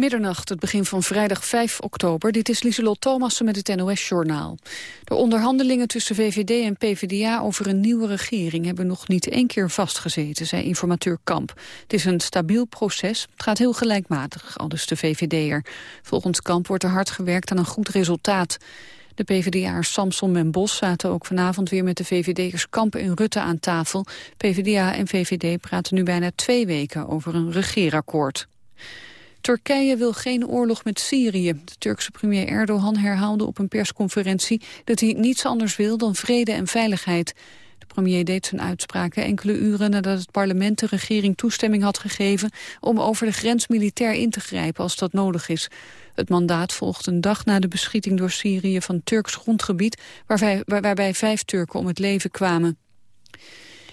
Middernacht, het begin van vrijdag 5 oktober. Dit is Lieselot Thomassen met het NOS-journaal. De onderhandelingen tussen VVD en PvdA over een nieuwe regering... hebben nog niet één keer vastgezeten, zei informateur Kamp. Het is een stabiel proces, het gaat heel gelijkmatig, aldus de VVD'er. Volgens Kamp wordt er hard gewerkt aan een goed resultaat. De PvdA'ers Samson en Bos zaten ook vanavond weer met de VVD'ers Kamp en Rutte aan tafel. PvdA en VVD praten nu bijna twee weken over een regeerakkoord. Turkije wil geen oorlog met Syrië. De Turkse premier Erdogan herhaalde op een persconferentie dat hij niets anders wil dan vrede en veiligheid. De premier deed zijn uitspraken enkele uren nadat het parlement de regering toestemming had gegeven om over de grens militair in te grijpen als dat nodig is. Het mandaat volgt een dag na de beschieting door Syrië van Turks grondgebied waarbij vijf Turken om het leven kwamen.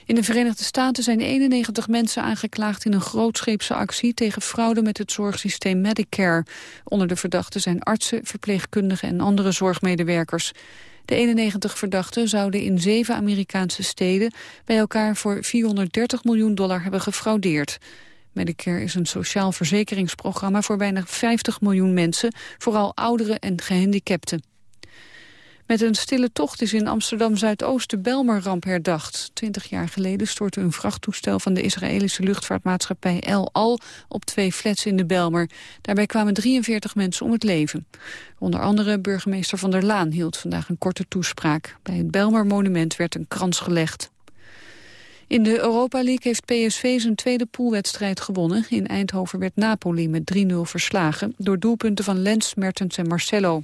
In de Verenigde Staten zijn 91 mensen aangeklaagd in een grootscheepse actie tegen fraude met het zorgsysteem Medicare. Onder de verdachten zijn artsen, verpleegkundigen en andere zorgmedewerkers. De 91 verdachten zouden in zeven Amerikaanse steden bij elkaar voor 430 miljoen dollar hebben gefraudeerd. Medicare is een sociaal verzekeringsprogramma voor bijna 50 miljoen mensen, vooral ouderen en gehandicapten. Met een stille tocht is in Amsterdam-Zuidoost de Belmer-ramp herdacht. Twintig jaar geleden stortte een vrachttoestel van de Israëlische luchtvaartmaatschappij El Al op twee flats in de Belmer. Daarbij kwamen 43 mensen om het leven. Onder andere burgemeester Van der Laan hield vandaag een korte toespraak. Bij het Belmer-monument werd een krans gelegd. In de Europa League heeft PSV zijn tweede poolwedstrijd gewonnen. In Eindhoven werd Napoli met 3-0 verslagen... door doelpunten van Lens, Mertens en Marcelo.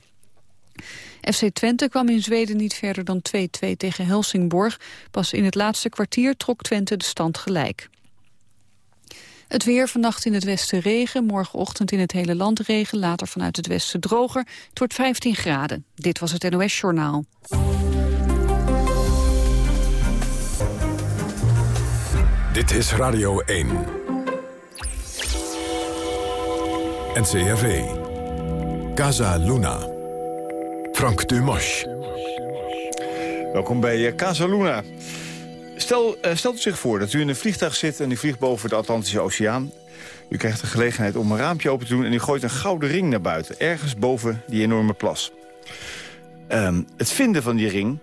FC Twente kwam in Zweden niet verder dan 2-2 tegen Helsingborg. Pas in het laatste kwartier trok Twente de stand gelijk. Het weer vannacht in het westen regen, morgenochtend in het hele land regen... later vanuit het westen droger. Het wordt 15 graden. Dit was het NOS Journaal. Dit is Radio 1. NCRV. Casa Luna. Frank Dumas. Welkom bij eh, Casa Luna. Stel, uh, stelt u zich voor dat u in een vliegtuig zit en u vliegt boven de Atlantische Oceaan. U krijgt de gelegenheid om een raampje open te doen en u gooit een gouden ring naar buiten. Ergens boven die enorme plas. Um, het vinden van die ring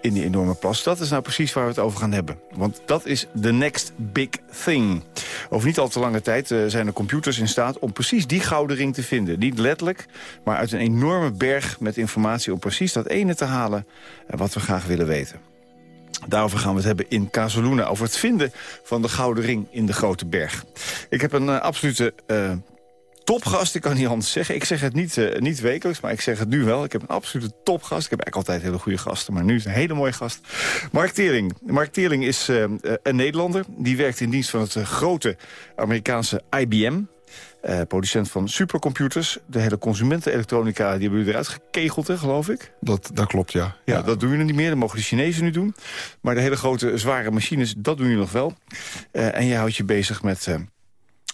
in die enorme plas. Dat is nou precies waar we het over gaan hebben. Want dat is the next big thing. Over niet al te lange tijd uh, zijn er computers in staat om precies die gouden ring te vinden. Niet letterlijk, maar uit een enorme berg met informatie... om precies dat ene te halen uh, wat we graag willen weten. Daarover gaan we het hebben in Casaluna, over het vinden van de gouden ring in de grote berg. Ik heb een uh, absolute topgast, ik kan niet anders zeggen. Ik zeg het niet, uh, niet wekelijks, maar ik zeg het nu wel. Ik heb een absolute topgast. Ik heb eigenlijk altijd hele goede gasten, maar nu is een hele mooie gast. Mark Teerling. Mark Teerling is uh, een Nederlander. Die werkt in dienst van het grote Amerikaanse IBM. Uh, producent van supercomputers. De hele consumentenelektronica, die hebben jullie eruit gekegeld, hè, geloof ik? Dat, dat klopt, ja. ja. dat doen jullie niet meer. Dat mogen de Chinezen nu doen. Maar de hele grote, zware machines, dat doen jullie nog wel. Uh, en je houdt je bezig met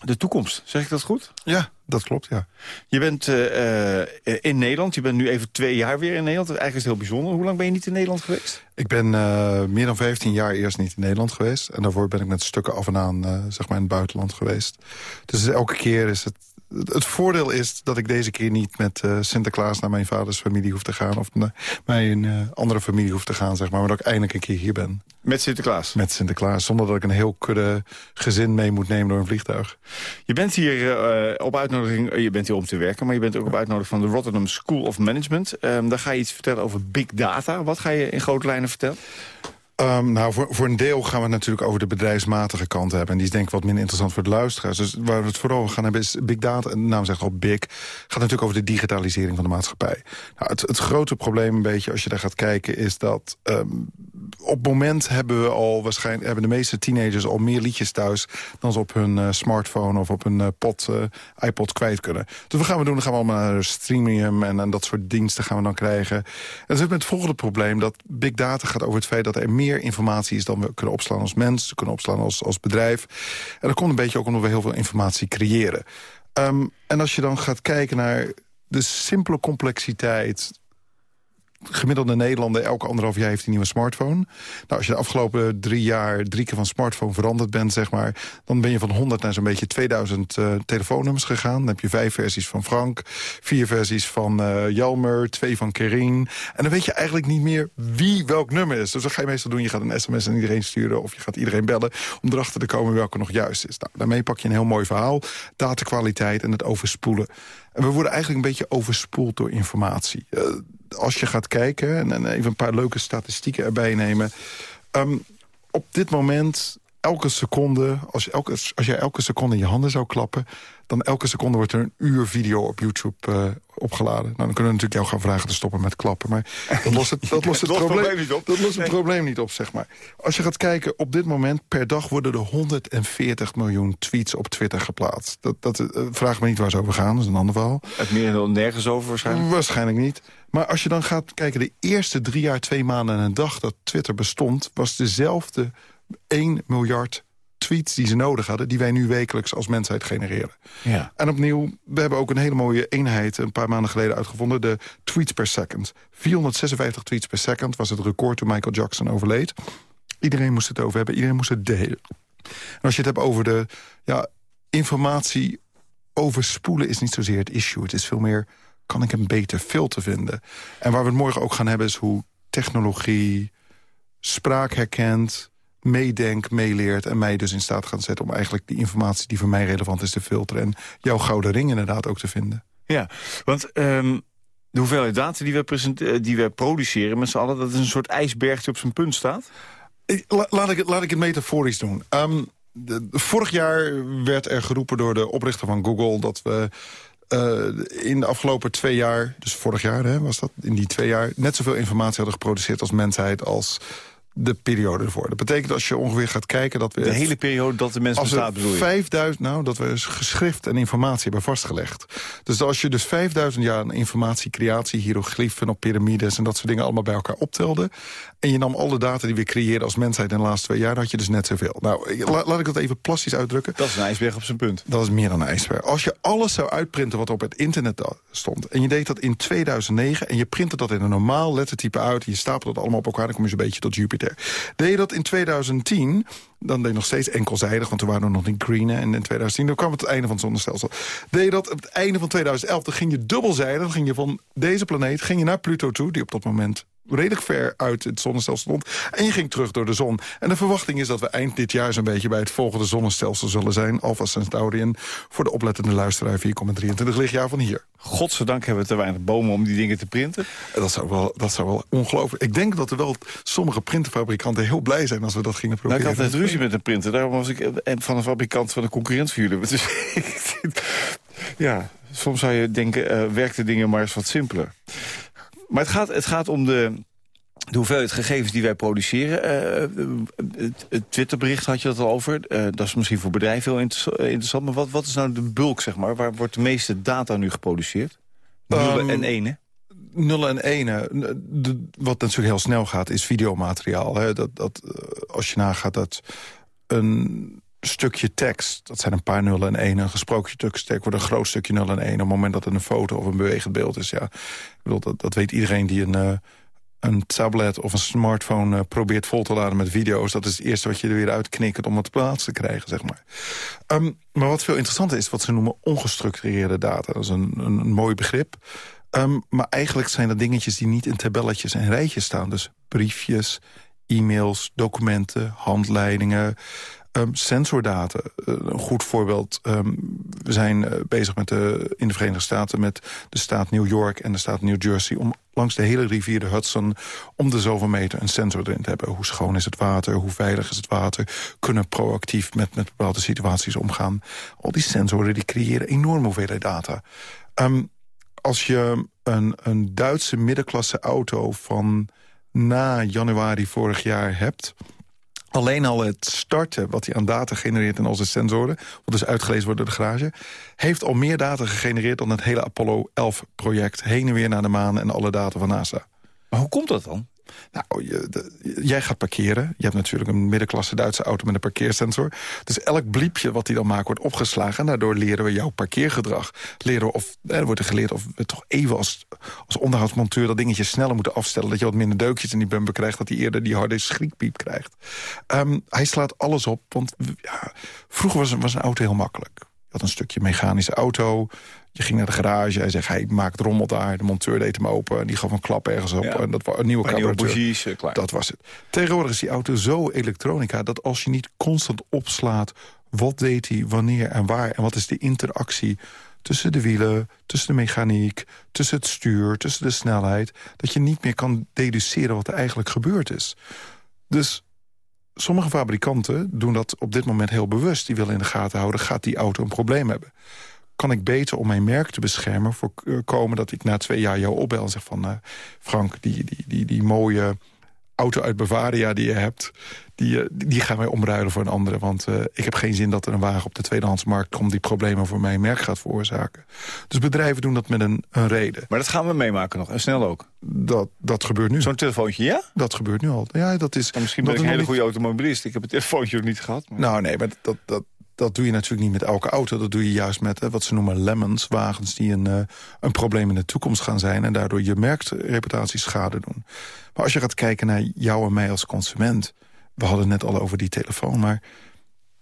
de toekomst. Zeg ik dat goed? Ja, dat klopt, ja. Je bent uh, in Nederland. Je bent nu even twee jaar weer in Nederland. Eigenlijk is het heel bijzonder. Hoe lang ben je niet in Nederland geweest? Ik ben uh, meer dan 15 jaar eerst niet in Nederland geweest. En daarvoor ben ik met stukken af en aan zeg maar in het buitenland geweest. Dus elke keer is het het voordeel is dat ik deze keer niet met uh, Sinterklaas naar mijn vaders familie hoef te gaan... of naar mijn uh, andere familie hoef te gaan, zeg maar. Maar dat ik eindelijk een keer hier ben. Met Sinterklaas? Met Sinterklaas, zonder dat ik een heel kudde gezin mee moet nemen door een vliegtuig. Je bent hier uh, op uitnodiging, je bent hier om te werken... maar je bent ook op uitnodiging van de Rotterdam School of Management. Um, daar ga je iets vertellen over big data. Wat ga je in grote lijnen vertellen? Um, nou, voor, voor een deel gaan we het natuurlijk over de bedrijfsmatige kant hebben. En die is denk ik wat minder interessant voor de luisteraars. Dus waar we het vooral gaan hebben is big data. De naam zegt al big. Gaat natuurlijk over de digitalisering van de maatschappij. Nou, het, het grote probleem een beetje als je daar gaat kijken is dat... Um, op het moment hebben we al waarschijnlijk hebben de meeste teenagers al meer liedjes thuis dan ze op hun uh, smartphone of op hun pot, uh, iPod kwijt kunnen. Dus wat gaan we doen? Dan gaan we allemaal naar streaming en, dat soort diensten gaan we dan krijgen. En dan zit met het volgende probleem dat big data gaat over het feit dat er meer informatie is dan we kunnen opslaan als mens, kunnen opslaan als, als bedrijf. En dat komt een beetje ook omdat we heel veel informatie creëren. Um, en als je dan gaat kijken naar de simpele complexiteit gemiddelde Nederlander elke anderhalf jaar heeft een nieuwe smartphone. Nou, als je de afgelopen drie jaar drie keer van smartphone veranderd bent, zeg maar... dan ben je van 100 naar zo'n beetje 2000 uh, telefoonnummers gegaan. Dan heb je vijf versies van Frank, vier versies van uh, twee van Kerin. En dan weet je eigenlijk niet meer wie welk nummer is. Dus wat ga je meestal doen? Je gaat een sms aan iedereen sturen... of je gaat iedereen bellen om erachter te komen welke nog juist is. Nou, daarmee pak je een heel mooi verhaal. Datakwaliteit en het overspoelen. En we worden eigenlijk een beetje overspoeld door informatie. Uh, als je gaat kijken, en, en, even een paar leuke statistieken erbij nemen... Um, op dit moment elke seconde, als elke, als je elke seconde in je handen zou klappen... dan elke seconde wordt er een uur video op YouTube uh, opgeladen. Nou, dan kunnen we natuurlijk jou gaan vragen te stoppen met klappen. Maar dat lost het, dat lost het, probleem, probleem, niet op. Dat lost het nee. probleem niet op, zeg maar. Als je gaat kijken, op dit moment per dag worden er 140 miljoen tweets op Twitter geplaatst. Dat, dat uh, vraag me niet waar ze over gaan, dat is een ander verhaal. Het meer dan nergens over waarschijnlijk? Waarschijnlijk niet. Maar als je dan gaat kijken, de eerste drie jaar, twee maanden en een dag dat Twitter bestond... was dezelfde 1 miljard tweets die ze nodig hadden... die wij nu wekelijks als mensheid genereren. Ja. En opnieuw, we hebben ook een hele mooie eenheid... een paar maanden geleden uitgevonden, de tweets per second. 456 tweets per second was het record toen Michael Jackson overleed. Iedereen moest het over hebben, iedereen moest het delen. En als je het hebt over de ja, informatie overspoelen... is niet zozeer het issue, het is veel meer... kan ik een beter filter vinden? En waar we het morgen ook gaan hebben is hoe technologie spraak herkent meedenkt, meeleert... en mij dus in staat gaat zetten om eigenlijk die informatie... die voor mij relevant is te filteren... en jouw gouden ring inderdaad ook te vinden. Ja, want um, de hoeveelheid data die we, die we produceren met z'n allen... dat is een soort ijsbergje op zijn punt staat? La, laat, ik het, laat ik het metaforisch doen. Um, de, vorig jaar werd er geroepen door de oprichter van Google... dat we uh, in de afgelopen twee jaar, dus vorig jaar hè, was dat... in die twee jaar net zoveel informatie hadden geproduceerd als mensheid... als de periode ervoor. Dat betekent als je ongeveer gaat kijken dat we... De hele periode dat de mens bestaat bedoel je? 5000, nou, dat we geschrift en informatie hebben vastgelegd. Dus als je dus 5000 jaar aan informatiecreatie, hieroglyphen op piramides... en dat soort dingen allemaal bij elkaar optelde... en je nam alle data die we creëren als mensheid in de laatste twee jaar... dan had je dus net zoveel. Nou, la, laat ik dat even plastisch uitdrukken. Dat is een ijsberg op zijn punt. Dat is meer dan een ijsberg. Als je alles zou uitprinten wat op het internet stond... en je deed dat in 2009 en je printte dat in een normaal lettertype uit... en je stapelde dat allemaal op elkaar, dan kom je zo'n beetje tot Jupiter. Deed je dat in 2010, dan deed nog steeds enkelzijdig... want toen waren we nog niet green en in 2010 dan kwam het, het einde van het zonnestelsel. Deed je dat op het einde van 2011, dan ging je dubbelzijdig... dan ging je van deze planeet ging je naar Pluto toe... die op dat moment redelijk ver uit het zonnestelsel stond. En je ging terug door de zon. En de verwachting is dat we eind dit jaar zo'n beetje... bij het volgende zonnestelsel zullen zijn. Alpha Centaurian voor de oplettende luisteraar 4,23 lichtjaar van hier. Godzijdank hebben we te weinig bomen om die dingen te printen. Dat zou wel, dat zou wel ongelooflijk... Ik denk dat er wel sommige printerfabrikanten heel blij zijn... als we dat gingen proberen. Nou, ik had net ruzie met een printer. Daarom was ik van een fabrikant van een concurrent van jullie. Dus, ja, soms zou je denken, uh, de dingen maar eens wat simpeler. Maar het gaat, het gaat om de, de hoeveelheid gegevens die wij produceren. Uh, het, Twitterbericht had je dat al over. Uh, dat is misschien voor bedrijven heel interessant. Maar wat, wat is nou de bulk, zeg maar? Waar wordt de meeste data nu geproduceerd? Nullen um, en ene? Nullen en ene. De, wat natuurlijk heel snel gaat, is videomateriaal. Hè? Dat, dat, als je nagaat dat een stukje tekst, dat zijn een paar nullen en één. Een gesproken stuk tekst wordt een groot stukje nullen en één. Op het moment dat het een foto of een bewegend beeld is. Ja, ik bedoel, dat, dat weet iedereen die een, uh, een tablet of een smartphone uh, probeert vol te laden met video's. Dat is het eerste wat je er weer uitknikkert om het plaats te krijgen, zeg maar. Um, maar wat veel interessanter is, wat ze noemen ongestructureerde data. Dat is een, een, mooi begrip. Um, maar eigenlijk zijn dat dingetjes die niet in tabelletjes en rijtjes staan. Dus briefjes, e-mails, documenten, handleidingen... Um, sensordata, uh, een goed voorbeeld. Um, we zijn uh, bezig met de, in de Verenigde Staten met de staat New York en de staat New Jersey... om langs de hele rivier de Hudson om de zoveel meter een sensor erin te hebben. Hoe schoon is het water, hoe veilig is het water... kunnen proactief met, met bepaalde situaties omgaan. Al die sensoren die creëren enorme hoeveelheid data. Um, als je een, een Duitse middenklasse auto van na januari vorig jaar hebt Alleen al het starten, wat hij aan data genereert in onze sensoren... wat dus uitgelezen wordt door de garage... heeft al meer data gegenereerd dan het hele Apollo 11-project... heen en weer naar de maan en alle data van NASA. Maar hoe komt dat dan? Nou, je, jij gaat parkeren. Je hebt natuurlijk een middenklasse Duitse auto met een parkeersensor. Dus elk bliepje wat die dan maakt wordt opgeslagen. En daardoor leren we jouw parkeergedrag. Leren we of, er wordt er geleerd of we toch even als, als onderhoudsmonteur... dat dingetje sneller moeten afstellen. Dat je wat minder deukjes in die bumper krijgt. Dat hij eerder die harde schriekpiep krijgt. Ehm, hij slaat alles op. Want ja, vroeger was, was een auto heel makkelijk. Je had een stukje mechanische auto. Je ging naar de garage. Hij zegt, hij maakt rommel daar. De monteur deed hem open. Die gaf een klap ergens op. En dat was een nieuwe carburateur. Eh, klaar. Dat was het. Tegenwoordig is die auto zo elektronica... dat als je niet constant opslaat... wat deed hij, wanneer en waar... en wat is de interactie tussen de wielen, tussen de mechaniek... tussen het stuur, tussen de snelheid... dat je niet meer kan deduceren wat er eigenlijk gebeurd is. Dus sommige fabrikanten doen dat op dit moment heel bewust. Die willen in de gaten houden, gaat die auto een probleem hebben? Kan ik beter om mijn merk te beschermen voorkomen dat ik na twee jaar jou opbel en zeg van... Uh, Frank, die, die, die, die mooie auto uit Bavaria die je hebt... die, eh, die gaan wij omruilen voor een andere. Want uh, ik heb geen zin dat er een wagen op de tweedehandsmarkt komt... die problemen voor mijn merk gaat veroorzaken. Dus bedrijven doen dat met een, een reden. Maar dat gaan we meemaken nog, en snel ook. Dat, dat gebeurt nu. Zo'n telefoontje, ja? Dat gebeurt nu al. Ja, dat is, misschien ben ik een hele goede automobilist. Ik heb het telefoontje ook niet gehad. Maar... Nou, nee, maar dat, dat, dat doe je natuurlijk niet met elke auto. Dat doe je juist met hè, wat ze noemen lemons. Wagens die een, uh, een probleem in de toekomst gaan zijn... en daardoor je merkreputatie schade doen. Maar als je gaat kijken naar jou en mij als consument... we hadden het net al over die telefoon, maar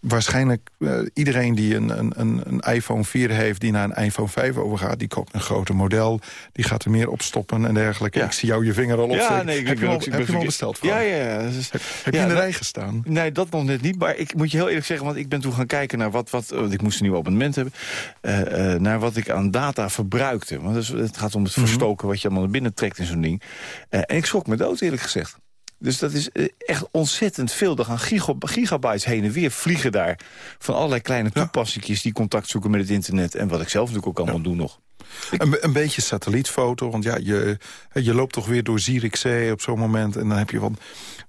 waarschijnlijk uh, iedereen die een, een, een, iPhone 4 heeft... die naar een iPhone 5 overgaat, die koopt een groter model... die gaat er meer op stoppen en dergelijke. Ik zie jou je vinger al opsteken. Ja, nee, ik heb, je, al, heb je al besteld? Ja, ja, ja. Dus, heb, heb je in de rij gestaan? Nee, dat nog net niet. Maar ik moet je heel eerlijk zeggen... want ik ben toen gaan kijken naar wat... wat want ik moest een nieuw abonnement hebben... Uh, uh, naar wat ik aan data verbruikte. Want dus, het gaat om het mhm. verstoken wat je allemaal naar binnen trekt in zo'n ding. en ik schrok me dood, eerlijk gezegd. Dus dat is eh, echt ontzettend veel. Er gaan gigabytes heen en weer vliegen daar. Van allerlei kleine toepassingjes die contact zoeken met het internet. En wat ik zelf natuurlijk ook allemaal doe nog. Een, een, beetje satellietfoto, want ja, je, je loopt toch weer door Zierikzee op zo'n moment... en dan heb je van,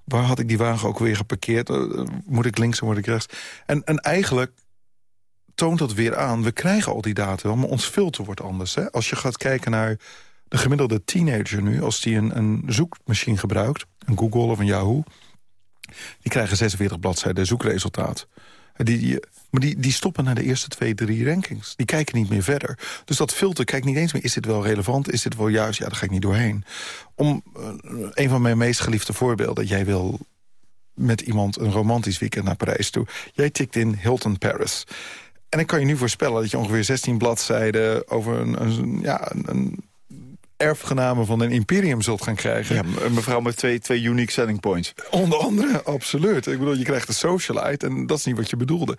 waar had ik die wagen ook weer geparkeerd? Uh, moet ik links of moet ik rechts? En, en eigenlijk toont dat weer aan, we krijgen al die data wel... maar ons filter wordt anders. Hè? Als je gaat kijken naar de gemiddelde teenager nu... als die een, een zoekmachine gebruikt een Google of een Yahoo... die krijgen 46 bladzijden zoekresultaat. Die, die, maar die, die stoppen naar de eerste twee, drie rankings. Die kijken niet meer verder. Dus dat filter kijkt niet eens meer, is dit wel relevant? Is dit wel juist? Ja, daar ga ik niet doorheen. Om uh, een van mijn meest geliefde voorbeelden... jij wil met iemand een romantisch weekend naar Parijs toe. Jij tikt in Hilton Paris. En ik kan je nu voorspellen dat je ongeveer 16 bladzijden... over een ja, een erfgenamen van een imperium zult gaan krijgen. Ja, een mevrouw met twee, twee unique selling points. Onder andere, absoluut. Ik bedoel, je krijgt een socialite en dat is niet wat je bedoelde.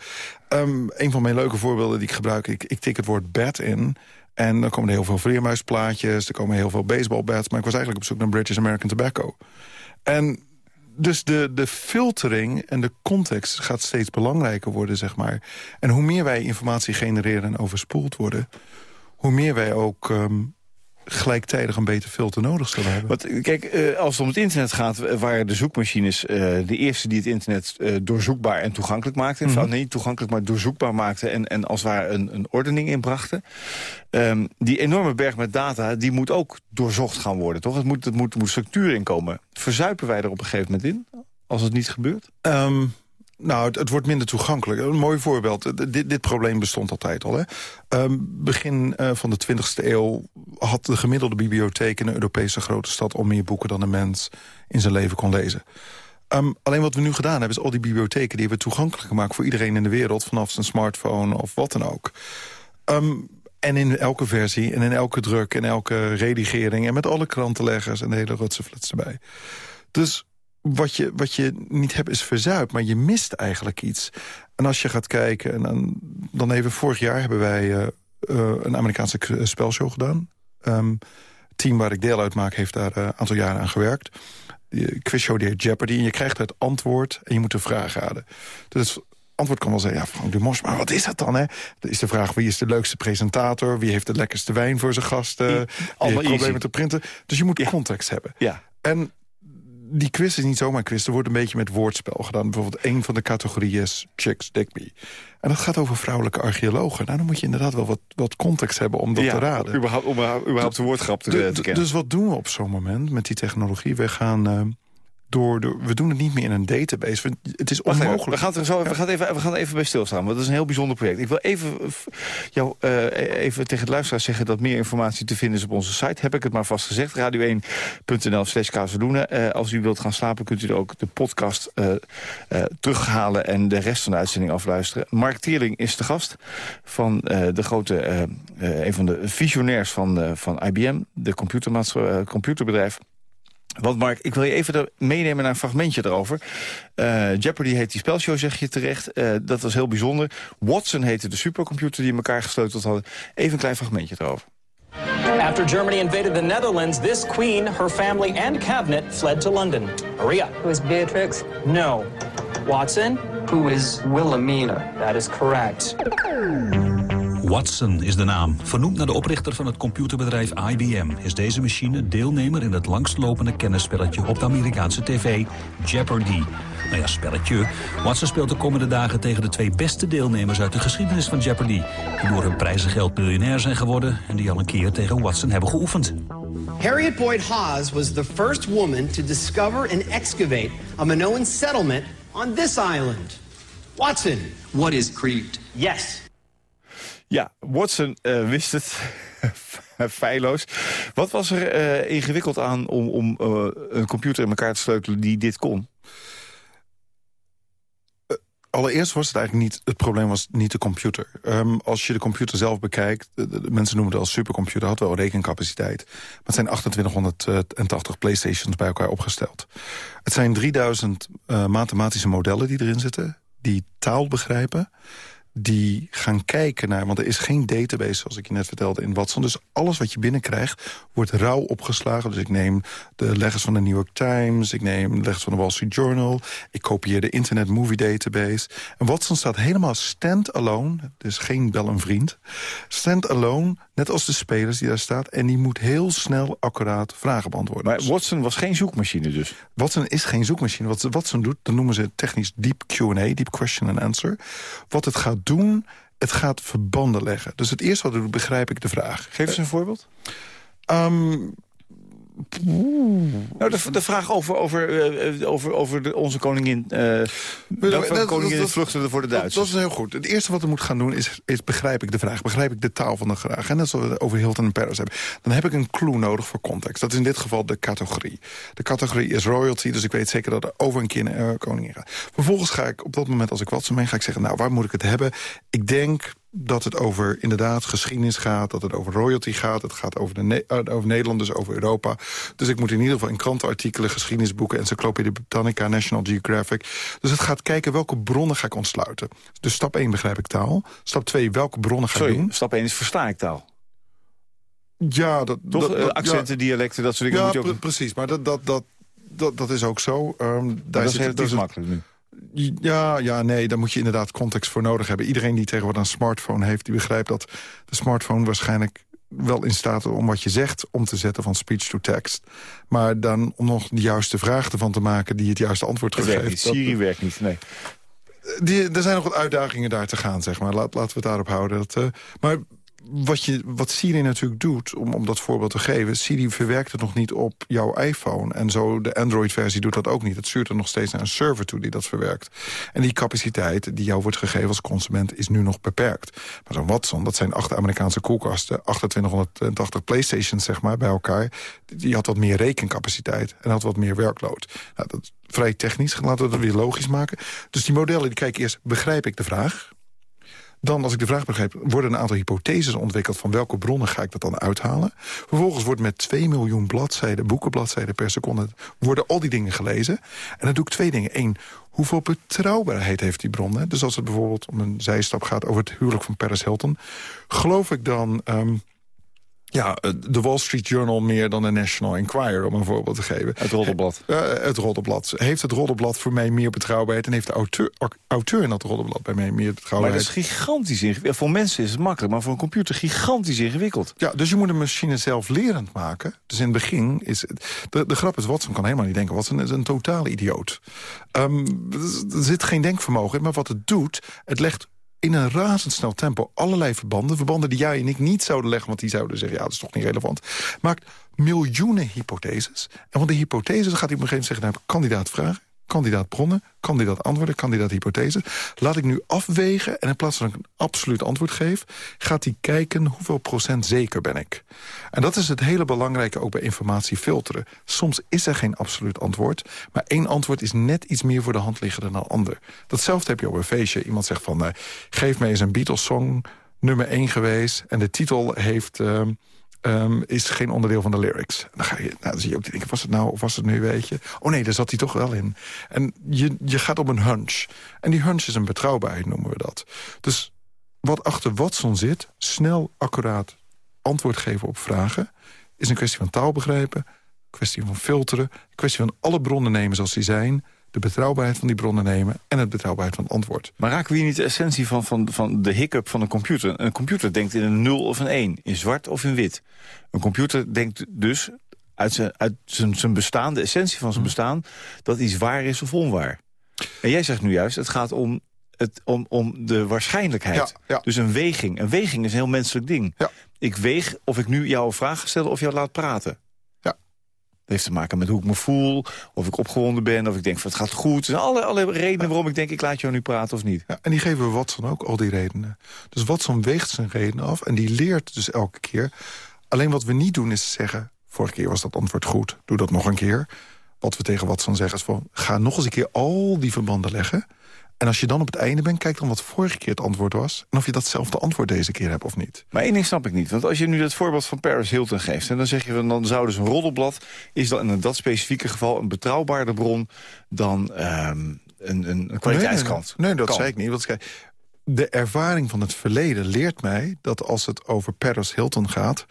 Um, een van mijn leuke voorbeelden die ik gebruik, ik, ik tik het woord bed in... En dan komen er heel veel vleermuisplaatjes, er komen heel veel baseballbats... maar ik was eigenlijk op zoek naar British American Tobacco. En dus de, de filtering en de context gaat steeds belangrijker worden, zeg maar. En hoe meer wij informatie genereren en overspoeld worden... hoe meer wij ook um, gelijktijdig een beter filter nodig zullen hebben. Want, kijk, eh, als het om het internet gaat, eh, waren de zoekmachines uh, de eerste die het internet uh, doorzoekbaar en toegankelijk maakten. Mm -hmm. Nee, niet toegankelijk, maar doorzoekbaar maakten en, en als het ware een, een ordening inbrachten. Um, die enorme berg met data, die moet ook doorzocht gaan worden, toch? Het moet, het moet, moet structuur inkomen. Verzuipen wij er op een gegeven moment in, als het niet gebeurt? Um, nou, het, wordt minder toegankelijk. Een mooi voorbeeld. Dit, dit probleem bestond altijd al. Hè? Um, begin uh, van de 20e eeuw had de gemiddelde bibliotheek... in een Europese grote stad al meer boeken dan een mens in zijn leven kon lezen. Um, alleen wat we nu gedaan hebben, is al die bibliotheken... die hebben we toegankelijk gemaakt voor iedereen in de wereld... vanaf zijn smartphone of wat dan ook. Um, en in elke versie, en in elke druk, en elke redigering... en met alle krantenleggers en de hele rutseflits erbij. Dus wat je, wat je niet hebt is verzuip, maar je mist eigenlijk iets. En als je gaat kijken, en dan, dan even vorig jaar hebben wij uh, uh, een Amerikaanse spelshow gedaan. Um, het team waar ik deel uit maak heeft daar een uh, aantal jaren aan gewerkt. De quizshow die heet Jeopardy. En je krijgt het antwoord en je moet de vraag raden. Dus het antwoord kan wel zeggen, ja, Frank Dumos, maar wat is dat dan? Hè? Dan is de vraag, wie is de leukste presentator? Wie heeft de lekkerste wijn voor zijn gasten? Heeft problemen met de printen? Dus je moet context hebben. Ja. En die quiz is niet zomaar quiz. Er wordt een beetje met woordspel gedaan. Bijvoorbeeld een van de categorieën is Chicks Digby. En dat gaat over vrouwelijke archeologen. Nou, dan moet je inderdaad wel wat, wat context hebben om dat te raden. Überhaupt, om überhaupt de woordgrap te, te kennen. Dus wat doen we op zo'n moment met die technologie? We gaan... Uh, door de, we doen het niet meer in een database. Het is onmogelijk. we, gaan er zo, we, gaan even, we gaan even bij stilstaan, want dat is een heel bijzonder project. Ik wil even, jou, uh, even tegen het luisteraar zeggen dat meer informatie te vinden is op onze site. Heb ik het maar vast gezegd. Radio1.nl slash uh, Als u wilt gaan slapen kunt u ook de podcast uh, terughalen en de rest van de uitzending afluisteren. Mark Tierling is de gast van de grote, een van de visionairs van, van IBM, de computerbedrijf. Want Mark, ik wil je even meenemen naar een fragmentje erover. Uh, Jeopardy heet die spelshow, zeg je terecht. Uh, dat was heel bijzonder. Watson heette de supercomputer die in elkaar gesleuteld hadden. Even een klein fragmentje erover. After Germany invaded the Netherlands, this queen, her family and cabinet fled to London. Maria. Who is Beatrix? No. Watson. Who is Wilhelmina? That is correct. Watson is de naam. Vernoemd naar de oprichter van het computerbedrijf IBM... is deze machine deelnemer in het langstlopende kennisspelletje op de Amerikaanse tv, Jeopardy. Nou ja, spelletje. Watson speelt de komende dagen tegen de twee beste deelnemers uit de geschiedenis van Jeopardy... die door hun prijzengeld miljonair zijn geworden... en die al een keer tegen Watson hebben geoefend. Harriet Boyd Haas was the first woman to discover and excavate a Minoan settlement on this island. Watson. What is Crete? Yes. Ja, Watson uh, wist het feilloos. Wat was er uh, ingewikkeld aan om, om uh, een computer in elkaar te sleutelen die dit kon? Allereerst was het eigenlijk niet, het probleem was niet de computer. Um, als je de computer zelf bekijkt, mensen noemen het als supercomputer, had wel rekencapaciteit. Maar het zijn 2880 Playstations bij elkaar opgesteld. Het zijn 3000 uh, mathematische modellen die erin zitten, die taal begrijpen die gaan kijken naar... want er is geen database, zoals ik je net vertelde, in Watson. Dus alles wat je binnenkrijgt, wordt rauw opgeslagen. Dus ik neem de leggers van de New York Times... ik neem de leggers van de Wall Street Journal... ik kopieer de Internet Movie Database. En Watson staat helemaal stand-alone, dus geen bel een vriend... stand-alone, net als de spelers die daar staat... en die moet heel snel accuraat vragen beantwoorden. Maar Watson was geen zoekmachine dus? Watson is geen zoekmachine. Wat Watson doet, dan noemen ze technisch deep Q&A, deep question and answer. Wat het gaat doen, het gaat verbanden leggen. Dus het eerste wat we doen, begrijp ik de vraag. Geef eens een voorbeeld. Um, nou, de, de, vraag over, over, uh, over, over de, onze koningin. Uh, koningin dat, voor de Duitsers? Dat, dat, is heel goed. Het eerste wat we moeten gaan doen is, is begrijp ik de vraag. Begrijp ik de taal van de vraag. En dat we over Hilton en Paris hebben. Dan heb ik een clue nodig voor context. Dat is in dit geval de categorie. De categorie is royalty, dus ik weet zeker dat er over een keer een uh, koningin gaat. Vervolgens ga ik op dat moment, als ik wat zo meen, ga ik zeggen... nou, waar moet ik het hebben? Ik denk dat het over inderdaad geschiedenis gaat, dat het over royalty gaat. Het gaat over, de ne over Nederland, dus over Europa. Dus ik moet in ieder geval in krantenartikelen, geschiedenisboeken... Encyclopedia Britannica, National Geographic. Dus het gaat kijken welke bronnen ga ik ontsluiten. Dus stap 1 begrijp ik taal. Stap 2, welke bronnen ga ik doen? stap 1 is versta ik taal. Ja, dat... Toch, dat, uh, accenten, ja, dialecten, dat soort dingen ja, moet je ook... precies. Maar dat, dat, dat, dat, dat is ook zo. Um, daar dat zit, is heel makkelijk nu. Ja, ja, nee, daar moet je inderdaad context voor nodig hebben. Iedereen die tegenwoordig een smartphone heeft... die begrijpt dat de smartphone waarschijnlijk wel in staat om wat je zegt om te zetten van speech to text. Maar dan om nog de juiste vraag ervan te maken... die het juiste antwoord geeft. Siri werkt niet, nee. Die, er zijn nog wat uitdagingen daar te gaan, zeg maar. Laat, laten we het daarop houden. Dat, uh, maar wat, je, wat Siri natuurlijk doet, om, om dat voorbeeld te geven... Siri verwerkt het nog niet op jouw iPhone. En zo de Android-versie doet dat ook niet. Het stuurt er nog steeds naar een server toe die dat verwerkt. En die capaciteit die jou wordt gegeven als consument is nu nog beperkt. Maar zo'n Watson, dat zijn acht Amerikaanse koelkasten... 2880 Playstations, zeg maar, bij elkaar. Die had wat meer rekencapaciteit en had wat meer workload. Nou, dat is vrij technisch, laten we dat weer logisch maken. Dus die modellen die kijken eerst, begrijp ik de vraag... Dan, als ik de vraag begrijp, worden een aantal hypotheses ontwikkeld... van welke bronnen ga ik dat dan uithalen. Vervolgens wordt met 2 miljoen bladzijden, boekenbladzijden per seconde... worden al die dingen gelezen. En dan doe ik twee dingen. Eén, hoeveel betrouwbaarheid heeft die bron? Dus als het bijvoorbeeld om een zijstap gaat over het huwelijk van Paris Hilton... geloof ik dan... Um, ja, eh, de Wall Street Journal meer dan de National Enquirer, om een voorbeeld te geven. Het Roddelblad. Uh, het Roddelblad. Heeft het Roddelblad voor mij meer betrouwbaarheid... en heeft de auteur, auteur in dat Roddelblad bij mij meer betrouwbaarheid? Maar dat is gigantisch ingewikkeld. Voor mensen is het makkelijk, maar voor een computer gigantisch ingewikkeld. Ja, dus je moet een machine zelf lerend maken. Dus in het begin is... De, de grap is, Watson kan helemaal niet denken. Watson is een totale idioot. Um, er zit geen denkvermogen in, maar wat het doet... het legt in een razendsnel tempo allerlei verbanden. Verbanden die jij en ik niet zouden leggen, want die zouden zeggen... ja, dat is toch niet relevant. Maakt miljoenen hypotheses. En van de hypotheses gaat hij op een gegeven moment zeggen... nou, kandidaat vragen kandidaat bronnen, kandidaat antwoorden, kandidaat hypothese. Laat ik nu afwegen en in plaats van een absoluut antwoord geef... gaat hij kijken hoeveel procent zeker ben ik. En dat is het hele belangrijke ook bij informatie filteren. Soms is er geen absoluut antwoord, maar één antwoord is net iets meer voor de hand liggen dan een ander. Datzelfde heb je op een feestje. Iemand zegt van, uh, geef mij eens een Beatles-song, nummer 1 geweest... en de titel heeft... Uh, um, is geen onderdeel van de lyrics. Dan, ga je, nou, dan zie je ook denken, was het nou of was het nu, weet je? Oh nee, daar zat hij toch wel in. En je, je gaat op een hunch. En die hunch is een betrouwbaarheid, noemen we dat. Dus wat achter Watson zit, snel, accuraat antwoord geven op vragen... is een kwestie van taal begrijpen, kwestie van filteren... kwestie van alle bronnen nemen zoals die zijn de betrouwbaarheid van die bronnen nemen... en het betrouwbaarheid van het antwoord. Maar raken we hier niet de essentie van, van, van de hiccup van een computer? Een computer denkt in een 0 of een 1, in zwart of in wit. Een computer denkt dus uit zijn, uit zijn, zijn bestaan, de essentie van zijn hm. bestaan... dat iets waar is of onwaar. En jij zegt nu juist, het gaat om, het, om, om de waarschijnlijkheid. Dus een weging. Een weging is een heel menselijk ding. Ja. Ik weeg of ik nu jou een vraag stel of jou laat praten heeft te maken met hoe ik me voel, of ik opgewonden ben, of ik denk van het gaat goed. Zijn alle, alle redenen waarom ik denk ik laat jou nu praten of niet. Ja, en die geven we Watson ook, al die redenen. Dus Watson weegt zijn redenen af en die leert dus elke keer. Alleen wat we niet doen is zeggen, vorige keer was dat antwoord goed, doe dat nog een keer. Wat we tegen Watson zeggen is van, ga nog eens een keer al die verbanden leggen. En als je dan op het einde bent, kijk dan wat vorige keer het antwoord was... en of je datzelfde antwoord deze keer hebt of niet. Maar één ding snap ik niet. Want als je nu het voorbeeld van Paris Hilton geeft... en dan zeg je, dan zou dus een roddelblad... is dan in dat specifieke geval een betrouwbaarder bron... dan um, een, een kwaliteitskant. Nee, nee, dat zei ik niet. Want de ervaring van het verleden leert mij dat als het over Paris Hilton gaat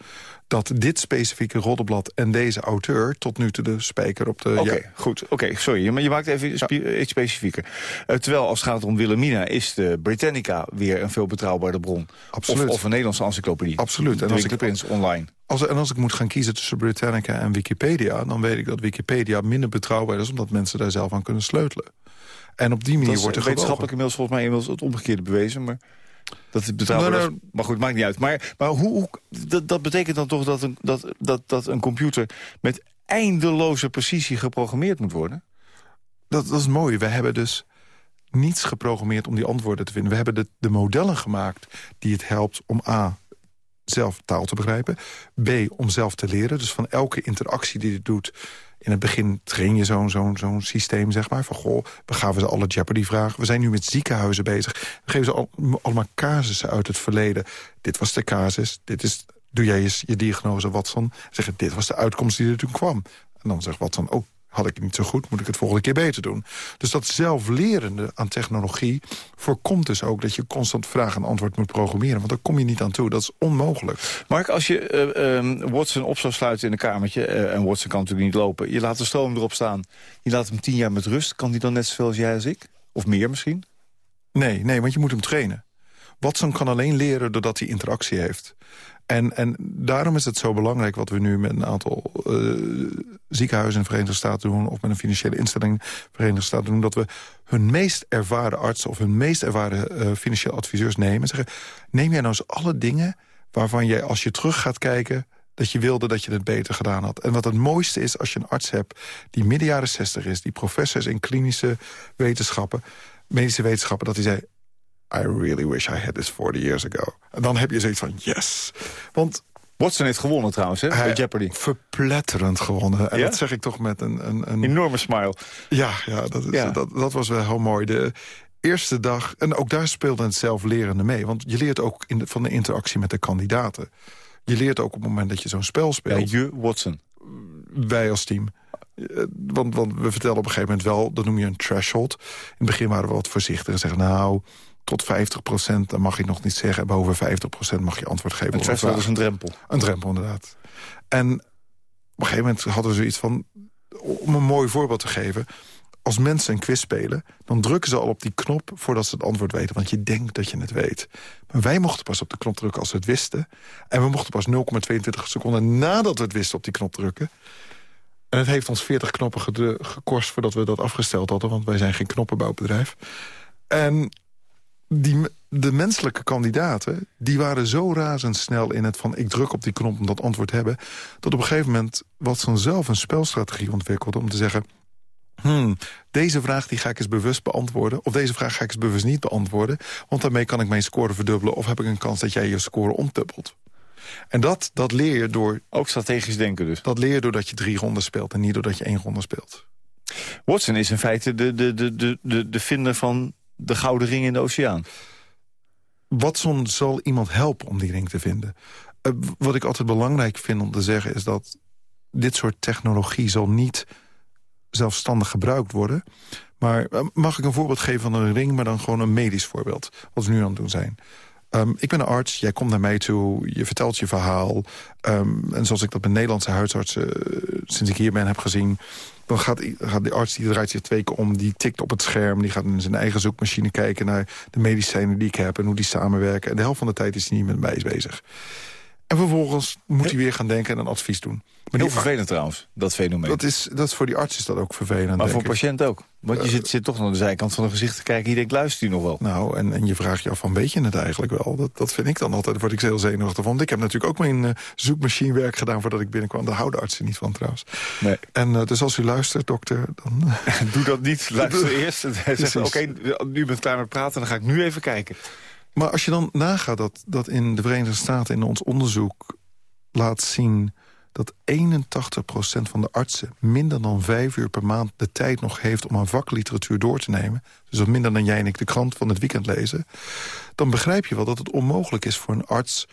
dat dit specifieke roddelblad en deze auteur... tot nu toe de spijker op de... Oké, goed. Oké, sorry. Maar je maakt even iets specifieker. Uh, terwijl als het gaat om Wilhelmina... is de Britannica weer een veel betrouwbaarder bron. Absoluut. Of, of een Nederlandse encyclopedie. Absoluut. En als ik, Prins online. Als, en als ik moet gaan kiezen tussen Britannica en Wikipedia... dan weet ik dat Wikipedia minder betrouwbaar is... omdat mensen daar zelf aan kunnen sleutelen. En op die manier wordt er wetenschappelijk inmiddels volgens mij inmiddels het omgekeerde bewezen. Maar dat is betrouwbaar. Nou, nou, maar goed, maakt niet uit. Maar, maar hoe, dat, dat betekent dan toch dat een, dat, dat, dat een computer met eindeloze precisie geprogrammeerd moet worden? Dat, dat is mooi. We hebben dus niets geprogrammeerd om die antwoorden te vinden. We hebben de, de modellen gemaakt die het helpt om A, zelf taal te begrijpen. B, om zelf te leren. Dus van elke interactie die het doet in het begin train je zo'n systeem, zeg maar. Van, goh, we gaven ze alle Jeopardy-vragen. We zijn nu met ziekenhuizen bezig. We geven ze al, allemaal casussen uit het verleden. Dit was de casus, dit is... Doe jij je diagnose, Watson. Zeggen, dit was de uitkomst die er toen kwam. En dan zegt Watson, oh, had ik het niet zo goed, moet ik het volgende keer beter doen. Dus dat zelflerende aan technologie voorkomt dus ook... dat je constant vraag en antwoord moet programmeren. Want daar kom je niet aan toe, dat is onmogelijk. Mark, als je uh, Watson op zou sluiten in een kamertje... Uh, en Watson kan natuurlijk niet lopen, je laat de stroom erop staan... je laat hem tien jaar met rust, kan die dan net zoveel als jij als ik? Of meer misschien? Nee, nee, want je moet hem trainen. Watson kan alleen leren doordat hij interactie heeft. En, en daarom is het zo belangrijk wat we nu met een aantal uh, ziekenhuizen in de Verenigde Staten doen... of met een financiële instelling in de Verenigde Staten doen... dat we hun meest ervaren artsen of hun meest ervaren uh, financieel adviseurs nemen... en zeggen, neem jij nou eens alle dingen waarvan jij als je terug gaat kijken dat je wilde dat je het beter gedaan had. En wat het mooiste is als je een arts hebt die midden jaren 60 is... die professor is in klinische wetenschappen, medische wetenschappen... dat hij zei, I really wish I had this 40 years ago. En dan heb je zoiets van, yes. Want Watson heeft gewonnen trouwens, hè, bij Jeopardy. Verpletterend gewonnen. En dat zeg ik toch met een... een, een... Enorme smile. Ja, ja, dat, is, Dat, dat was wel heel mooi. De eerste dag, en ook daar speelde het zelflerende mee. Want je leert ook in de, van de interactie met de kandidaten. Je leert ook op het moment dat je zo'n spel speelt. Je Watson. Wij als team. Eh, want, want we vertellen op een gegeven moment wel, dat noem je een threshold. In het begin waren we wat voorzichtig en zeggen... nou, tot 50 procent, dan mag je nog niet zeggen. Boven 50 procent mag je antwoord geven. Een threshold is een drempel. Een drempel, inderdaad. En op een gegeven moment hadden we zoiets van... om een mooi voorbeeld te geven... als mensen een quiz spelen, dan drukken ze al op die knop... voordat ze het antwoord weten, want je denkt dat je het weet. Maar wij mochten pas op de knop drukken als we het wisten. En we mochten pas 0,22 seconden nadat we het wisten op die knop drukken. En het heeft ons 40 knoppen gekost voordat we dat afgesteld hadden... want wij zijn geen knoppenbouwbedrijf. En die, de menselijke kandidaten, die waren zo razendsnel in het van... ik druk op die knop om dat antwoord te hebben... dat op een gegeven moment Watson zelf een spelstrategie ontwikkelde... om te zeggen, hmm, deze vraag die ga ik eens bewust beantwoorden... of deze vraag ga ik eens bewust niet beantwoorden... want daarmee kan ik mijn score verdubbelen... of heb ik een kans dat jij je score omtubbelt. En dat, dat leer je door... Ook strategisch denken dus. Dat leer je doordat je drie ronden speelt en niet doordat je één ronde speelt. Watson is in feite de, de, de, de, de vinder van de gouden ring in de oceaan. Watson zal iemand helpen om die ring te vinden. Uh, wat ik altijd belangrijk vind om te zeggen is dat... dit soort technologie zal niet zelfstandig gebruikt worden. Maar uh, mag ik een voorbeeld geven van een ring... maar dan gewoon een medisch voorbeeld, wat we nu aan het doen zijn. Um, ik ben een arts, jij komt naar mij toe, je vertelt je verhaal. Um, en zoals ik dat bij Nederlandse huisartsen uh, sinds ik hier ben heb gezien... dan gaat, gaat de arts, die draait zich twee keer om, die tikt op het scherm... die gaat in zijn eigen zoekmachine kijken naar de medicijnen die ik heb... en hoe die samenwerken. En de helft van de tijd is hij niet met mij bezig. En vervolgens moet hij weer gaan denken en een advies doen. Maar Heel vervelend trouwens, dat fenomeen. Dat is, dat is voor die arts is dat ook vervelend. Maar voor patiënt ook. Want je zit, zit toch naar de zijkant van een gezicht te kijken... je denkt, luister je nog wel? Nou, en, en je vraagt je af van, weet je het eigenlijk wel? Dat, dat vind ik dan altijd, word ik heel zenuwachtig van. Ik heb natuurlijk ook mijn uh, zoekmachinewerk gedaan voordat ik binnenkwam. Daar houden artsen niet van trouwens. Nee. En uh, dus als u luistert, dokter, dan... Doe dat niet, luister eerst. Oké, okay, nu bent klaar met praten, dan ga ik nu even kijken. Maar als je dan nagaat dat, dat in de Verenigde Staten in ons onderzoek laat zien dat 81% van de artsen minder dan vijf uur per maand de tijd nog heeft om aan vakliteratuur door te nemen, dus wat minder dan jij en ik de krant van het weekend lezen, dan begrijp je wel dat het onmogelijk is voor een arts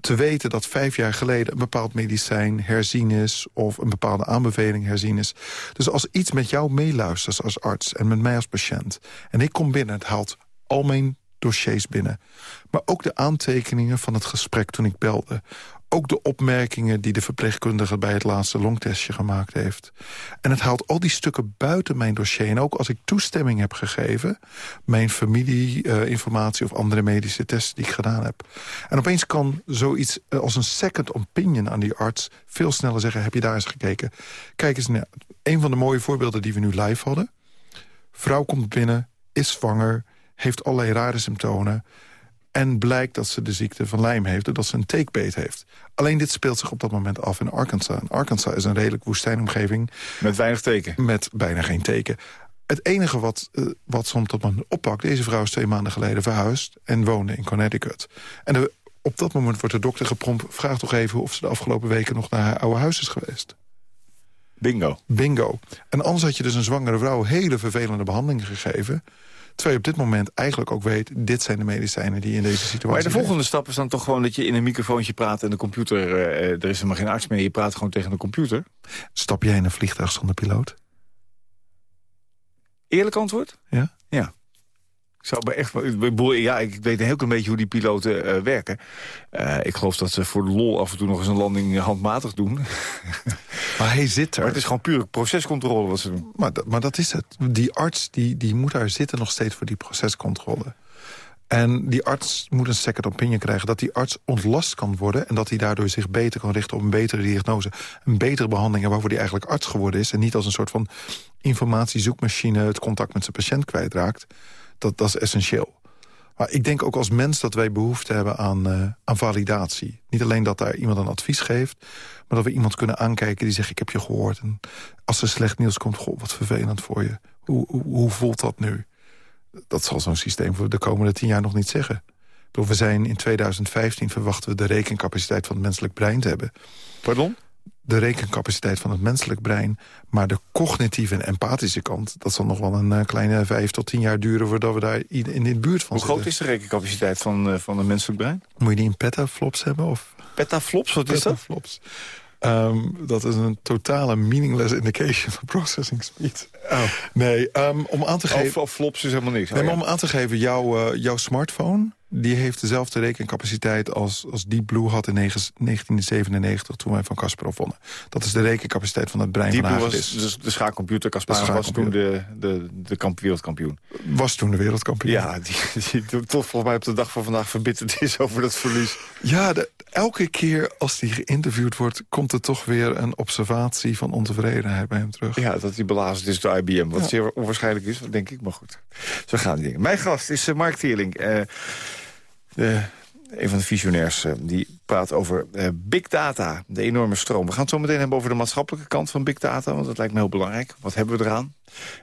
te weten dat vijf jaar geleden een bepaald medicijn herzien is... of een bepaalde aanbeveling herzien is. Dus als iets met jou meeluistert als arts en met mij als patiënt... en ik kom binnen, het haalt al mijn dossiers binnen. Maar ook de aantekeningen van het gesprek toen ik belde. Ook de opmerkingen die de verpleegkundige bij het laatste longtestje gemaakt heeft. En het haalt al die stukken buiten mijn dossier. En ook als ik toestemming heb gegeven... mijn familieinformatie uh, of andere medische testen die ik gedaan heb. En opeens kan zoiets als een second opinion aan die arts... veel sneller zeggen, heb je daar eens gekeken? Kijk eens, naar een van de mooie voorbeelden die we nu live hadden. Vrouw komt binnen, is zwanger heeft allerlei rare symptomen... en blijkt dat ze de ziekte van Lyme heeft... dat ze een teekbeet heeft. Alleen dit speelt zich op dat moment af in Arkansas. En Arkansas is een redelijk woestijnomgeving. Met weinig teken? Met bijna geen teken. Het enige wat, uh, wat soms tot me oppakt... deze vrouw is twee maanden geleden verhuisd en woonde in Connecticut. En de, op dat moment wordt de dokter geprompt... vraag toch even of ze de afgelopen weken nog naar haar oude huis is geweest. Bingo. Bingo. En anders had je dus een zwangere vrouw hele vervelende behandelingen gegeven... Terwijl je op dit moment eigenlijk ook weet... dit zijn de medicijnen die in deze situatie Maar de volgende stap is dan toch gewoon dat je in een microfoontje praat... en de computer, uh, er is helemaal geen arts meer, je praat gewoon tegen de computer. Stap jij in een vliegtuig zonder piloot? Eerlijk antwoord? Ja. Ja. Ik zou bij echt, ja, ik weet een heel klein beetje hoe die piloten uh, werken. Uh, ik geloof dat ze voor de lol af en toe nog eens een landing handmatig doen. Maar hij zit er. Maar het is gewoon puur procescontrole wat ze doen. Maar, maar dat is het. Die arts die, die moet daar zitten nog steeds voor die procescontrole. En die arts moet een second opinion krijgen. Dat die arts ontlast kan worden. En dat hij daardoor zich beter kan richten op een betere diagnose. Een betere behandeling. Waarvoor hij eigenlijk arts geworden is. En niet als een soort van informatiezoekmachine... het contact met zijn patiënt kwijtraakt. Dat, dat is essentieel. Maar ik denk ook als mens dat wij behoefte hebben aan, uh, aan validatie. Niet alleen dat daar iemand een advies geeft... maar dat we iemand kunnen aankijken die zegt... ik heb je gehoord. En als er slecht nieuws komt, goh, wat vervelend voor je. Hoe, hoe voelt dat nu? Dat zal zo'n systeem voor de komende tien jaar nog niet zeggen. Bedoel, we zijn in 2015 verwachten we de rekencapaciteit van het menselijk brein te hebben. Pardon? de rekencapaciteit van het menselijk brein. Maar de cognitieve en empathische kant... dat zal nog wel een uh, kleine vijf tot tien jaar duren... voordat we daar in, in de buurt van Hoe groot is de rekencapaciteit van, uh, van het menselijk brein? Moet je die in petaflops hebben? Of? Petaflops, wat is dat? Petaflops. Ehm, dat is een totale meaningless indication van processing speed. Oh. Nee, ehm, om aan te geven... Of, of flops is helemaal niks. Nee, Oh, maar om aan te geven, jouw, eh, jouw smartphone... die heeft dezelfde rekencapaciteit als, als Deep Blue had in negen- 1997... toen wij van Kasparov wonnen. Dat is de rekencapaciteit van het brein Die van was dus de schaakcomputer. Kasparov was toen de, de, de kamp, wereldkampioen. Was toen de wereldkampioen. Ja, die, die tot volgens mij op de dag van vandaag verbitterd is over dat verlies. Ja, de- elke keer als die geïnterviewd wordt... komt er toch weer een observatie van ontevredenheid bij hem terug. Ja, dat hij belazerd is door IBM. Wat Ja. zeer onwaarschijnlijk is, denk ik. Maar goed, zo gaan die dingen. Mijn gast is eh, Mark Teerling. eh, de, een van de visionairs. eh, die praat over eh, big data, de enorme stroom. We gaan het zo meteen hebben over de maatschappelijke kant van big data. Want dat lijkt me heel belangrijk. Wat hebben we eraan?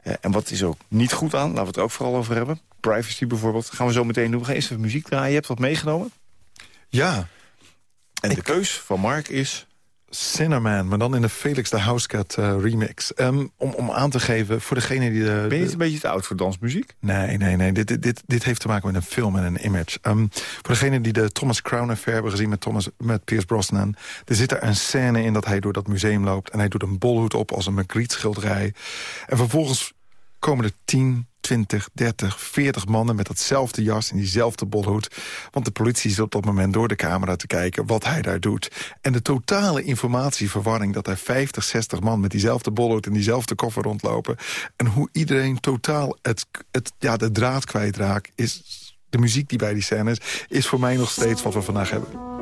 Eh, en wat is er ook niet goed aan? Laten we het ook vooral over hebben. Privacy bijvoorbeeld. Gaan we zo meteen doen. We gaan eerst even muziek draaien. Je hebt wat meegenomen. Ja, En de keus van Mark is... Cinnaman, maar dan in de Felix de Housecat eh, remix. Ehm, om, om aan te geven, voor degene die de... Ben je niet een beetje te oud voor dansmuziek? Nee, nee, nee. Dit, dit, dit, dit heeft te maken met een film en een image. Ehm, voor degene die de Thomas Crown Affair hebben gezien met, Thomas, met Pierce Brosnan... er zit er een scène in dat hij door dat museum loopt... en hij doet een bolhoed op als een Magritte-schilderij. En vervolgens komen er 10, 20, 30, 40 mannen met datzelfde jas en diezelfde bolhoed. Want de politie is op dat moment door de camera te kijken wat hij daar doet. En de totale informatieverwarring dat er 50, 60 man met diezelfde bolhoed en diezelfde koffer rondlopen. En hoe iedereen totaal het, het, ja, de draad kwijtraakt is... De muziek die bij die scène is, is voor mij nog steeds wat we vandaag hebben.